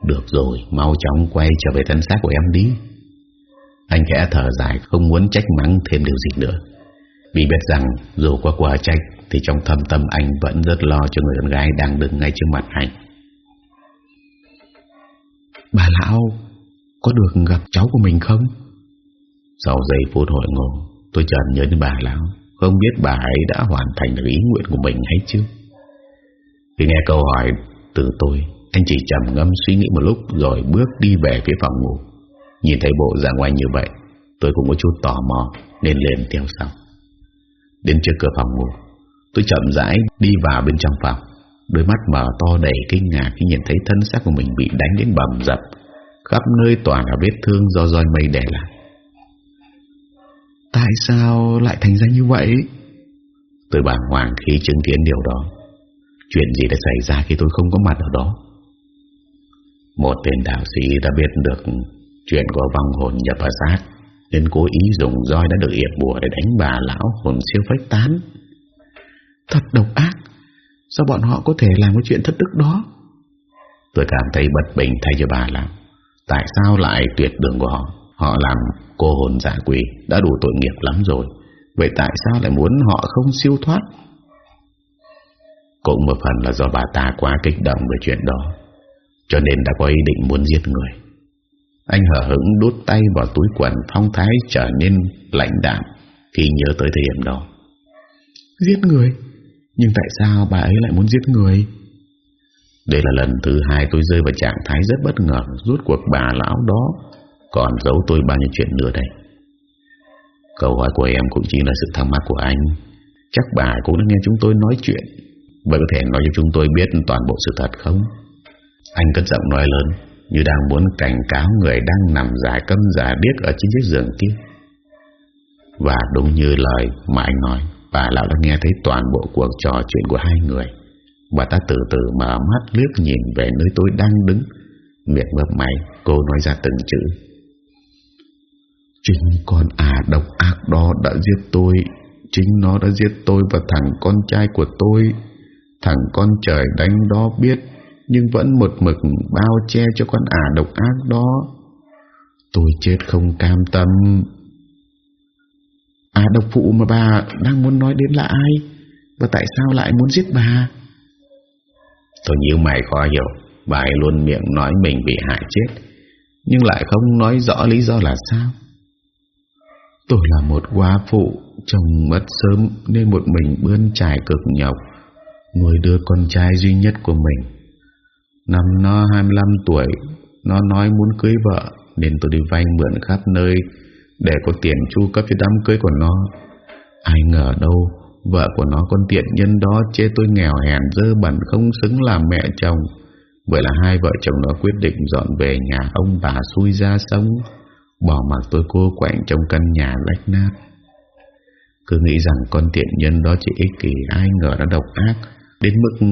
A: Được rồi, mau chóng quay trở về thân xác của em đi. Anh khẽ thở dài không muốn trách mắng thêm điều gì nữa. Vì biết rằng dù có quả trách Thì trong thâm tâm anh vẫn rất lo cho người con gái đang đứng ngay trước mặt anh. Bà lão Có được gặp cháu của mình không? Sau giây phút hội ngộ Tôi chợt nhớ đến bà lão. Không biết bà ấy đã hoàn thành được ý nguyện của mình hay chưa? Khi nghe câu hỏi từ tôi Anh chỉ trầm ngâm suy nghĩ một lúc Rồi bước đi về phía phòng ngủ Nhìn thấy bộ dạng ngoài như vậy Tôi cũng có chút tò mò Nên lên theo sau Đến trước cửa phòng ngủ Tôi chậm rãi đi vào bên trong phòng Đôi mắt mở to đầy kinh ngạc khi nhìn thấy thân xác của mình bị đánh đến bầm dập, khắp nơi toàn là vết thương do roi mây để lại. Tại sao lại thành ra như vậy? Tôi bàng hoàng khi chứng kiến điều đó. Chuyện gì đã xảy ra khi tôi không có mặt ở đó? Một tên đạo sĩ đã biết được chuyện của vong hồn nhập vào xác, nên cố ý dùng roi đã được yểm bùa để đánh bà lão hồn siêu phách tán. Thật độc ác. Sao bọn họ có thể làm cái chuyện thất đức đó Tôi cảm thấy bất bình thay cho bà làm Tại sao lại tuyệt đường của họ Họ làm cô hồn giả quỷ Đã đủ tội nghiệp lắm rồi Vậy tại sao lại muốn họ không siêu thoát cũng một phần là do bà ta quá kích động về chuyện đó Cho nên đã có ý định muốn giết người. Anh hở hững đút tay vào túi quần Phong thái trở nên lạnh đạm Khi nhớ tới thời điểm đó. Giết người? Nhưng tại sao bà ấy lại muốn giết người? Đây là lần thứ hai tôi rơi vào trạng thái rất bất ngờ Rút cuộc bà lão đó Còn giấu tôi bao nhiêu chuyện nữa đây? Câu hỏi của em cũng chỉ là sự thắc mắc của anh. Chắc bà cũng đã nghe chúng tôi nói chuyện Vậy có thể nói cho chúng tôi biết toàn bộ sự thật không? Anh cất giọng nói lớn, Như đang muốn cảnh cáo người đang nằm dài câm giả điếc Ở trên chiếc giường kia. Và đúng như lời mà anh nói, Bà lão đã nghe thấy toàn bộ cuộc trò chuyện của hai người. Bà ta từ từ mở mắt liếc nhìn về nơi tôi đang đứng. Miệng mấp máy, Cô nói ra từng chữ. Chính con à độc ác đó đã giết tôi. Chính nó đã giết tôi và thằng con trai của tôi. Thằng con trời đánh đó biết Nhưng vẫn một mực bao che cho con ả độc ác đó. Tôi chết không cam tâm. À độc phụ mà bà đang muốn nói đến là ai? Và tại sao lại muốn giết bà? Tôi nhíu mày khó hiểu. Bà ấy luôn miệng nói mình bị hại chết Nhưng lại không nói rõ lý do là sao.
B: Tôi là một quá phụ Chồng mất sớm Nên một mình bươn trải cực nhọc Nuôi đứa con trai duy nhất của mình. Năm nó 25 tuổi, Nó nói muốn cưới vợ, Nên tôi đi vay mượn khắp nơi Để có tiền chu cấp cho đám cưới của nó. Ai ngờ đâu, Vợ của nó con tiện nhân đó Chê tôi nghèo hèn dơ bẩn không xứng làm mẹ chồng. Vậy là hai vợ chồng nó quyết định dọn về nhà ông bà xui ra sống, Bỏ mặc tôi cô quạnh trong căn nhà lách nát. Cứ nghĩ rằng con tiện nhân đó chỉ ích kỷ, Ai ngờ nó độc ác. Đến mức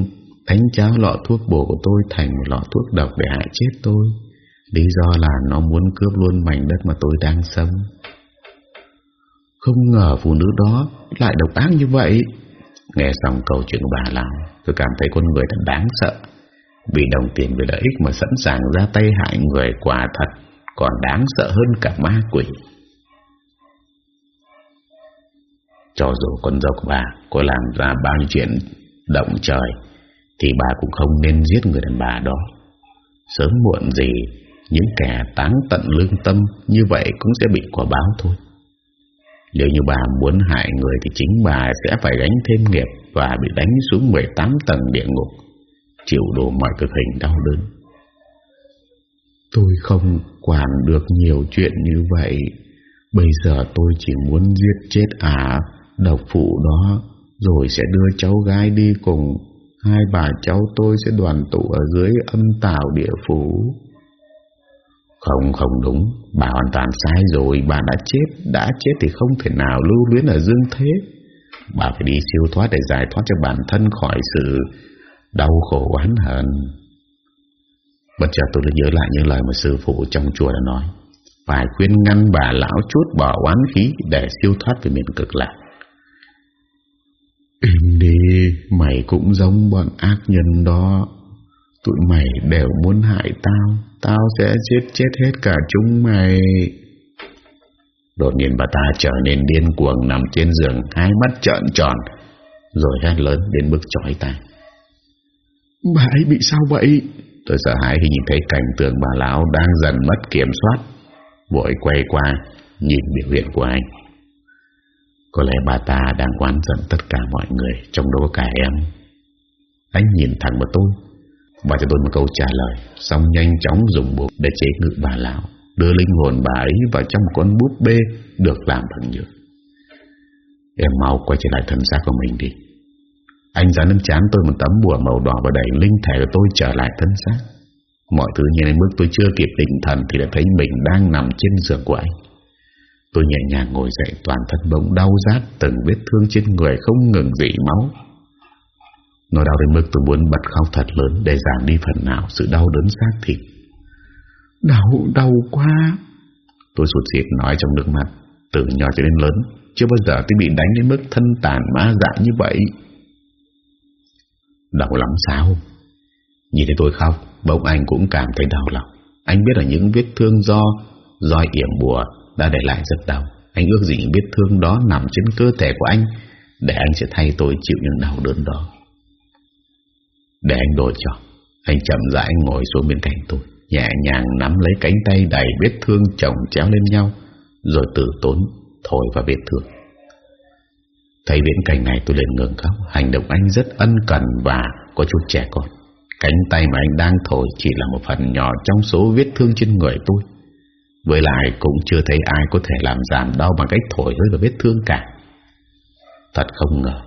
B: đánh cháo lọ thuốc bổ của tôi Thành một lọ thuốc độc để hại chết tôi. Lý do là nó muốn cướp luôn mảnh đất mà tôi đang sống. Không ngờ phụ nữ đó lại độc ác như vậy. Nghe xong câu chuyện của bà Lào Tôi cảm thấy con người thật đáng sợ. Vì đồng tiền về lợi ích mà sẵn sàng ra tay hại người quả thật Còn đáng sợ hơn cả ma quỷ. Cho dù con dâu của bà có làm ra bao nhiêu chuyện động trời, Thì bà cũng không nên giết người đàn bà đó. Sớm muộn gì, Những kẻ táng tận lương tâm Như vậy cũng sẽ bị quả báo thôi. Nếu như bà muốn hại người Thì chính bà sẽ phải gánh thêm nghiệp Và bị đánh xuống 18 tầng địa ngục, Chịu đủ mọi cực hình đau đớn. Tôi không quản được nhiều chuyện như vậy. Bây giờ tôi chỉ muốn giết chết ả độc phụ đó. Rồi sẽ đưa cháu gái đi cùng. Hai bà cháu tôi sẽ đoàn tụ ở dưới âm tào địa phủ. Không không đúng. Bà hoàn toàn sai rồi. Bà đã chết. Đã chết thì không thể nào lưu luyến ở dương thế. Bà phải đi siêu thoát để giải thoát cho bản thân khỏi sự đau khổ oán hận. Bất chợt tôi đã nhớ lại những lời mà sư phụ trong chùa đã nói. Phải khuyên ngăn bà lão chút bỏ oán khí Để siêu thoát về miền cực lạc. Im đi Mày cũng giống bọn ác nhân đó. Tụi mày đều muốn hại tao Tao sẽ giết chết hết cả chúng mày. Đột nhiên bà ta trở nên điên cuồng Nằm trên giường Hai mắt trợn tròn Rồi hét lớn đến mức chói tai. Bà ấy bị sao vậy? Tôi sợ hãi khi nhìn thấy cảnh tượng bà lão Đang dần mất kiểm soát. Vội quay qua Nhìn biểu hiện của anh có lẽ bà ta đang oán giận tất cả mọi người Trong đó cả em. Anh nhìn thẳng vào tôi. Và cho tôi một câu trả lời, Xong nhanh chóng dùng bút để chế ngự bà lão, Đưa linh hồn bà ấy vào trong một con búp bê Được làm bằng nhựa. Em mau quay trở lại thân xác của mình đi. Anh dán lên chán tôi một tấm bùa màu đỏ Và đẩy linh thể của tôi trở lại thân xác. Mọi thứ như đến mức tôi chưa kịp định thần Thì đã thấy mình đang nằm trên giường của anh. Tôi nhẹ nhàng ngồi dậy Toàn thân bỗng đau rát Từng vết thương trên người không ngừng dỉ máu. Nó đau đến mức tôi muốn bật khóc thật lớn Để giảm đi phần nào sự đau đớn xác thịt. Đau, đau quá. Tôi sụt xịt nói trong nước mắt Từ nhỏ cho đến lớn Chưa bao giờ tôi bị đánh đến mức thân tàn ma dạ như vậy. Đau lắm sao? Nhìn thấy tôi khóc Bỗng anh cũng cảm thấy đau lòng. Anh biết là những vết thương do roi yểm bùa đã để lại rất đau. Anh ước gì những vết thương đó nằm trên cơ thể của anh, Để anh sẽ thay tôi chịu những đau đớn đó. Để anh đổi cho. Anh chậm rãi ngồi xuống bên cạnh tôi, Nhẹ nhàng nắm lấy cánh tay đầy vết thương chồng chéo lên nhau, Rồi từ tốn thổi vào vết thương. Thấy viễn cảnh này tôi liền ngừng khóc. Hành động anh rất ân cần và có chút trẻ con. Cánh tay mà anh đang thổi chỉ là một phần nhỏ trong số vết thương trên người tôi. Với lại cũng chưa thấy ai có thể làm giảm đau bằng cách thổi hơi vào vết thương cả. Thật không ngờ,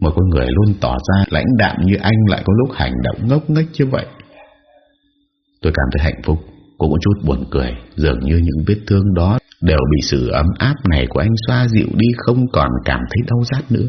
B: Một con người luôn tỏ ra lãnh đạm như anh lại có lúc hành động ngốc nghếch như vậy. Tôi cảm thấy hạnh phúc, Cũng một chút buồn cười, Dường như những vết thương đó Đều bị sự ấm áp này của anh xoa dịu đi Không còn cảm thấy đau rát nữa.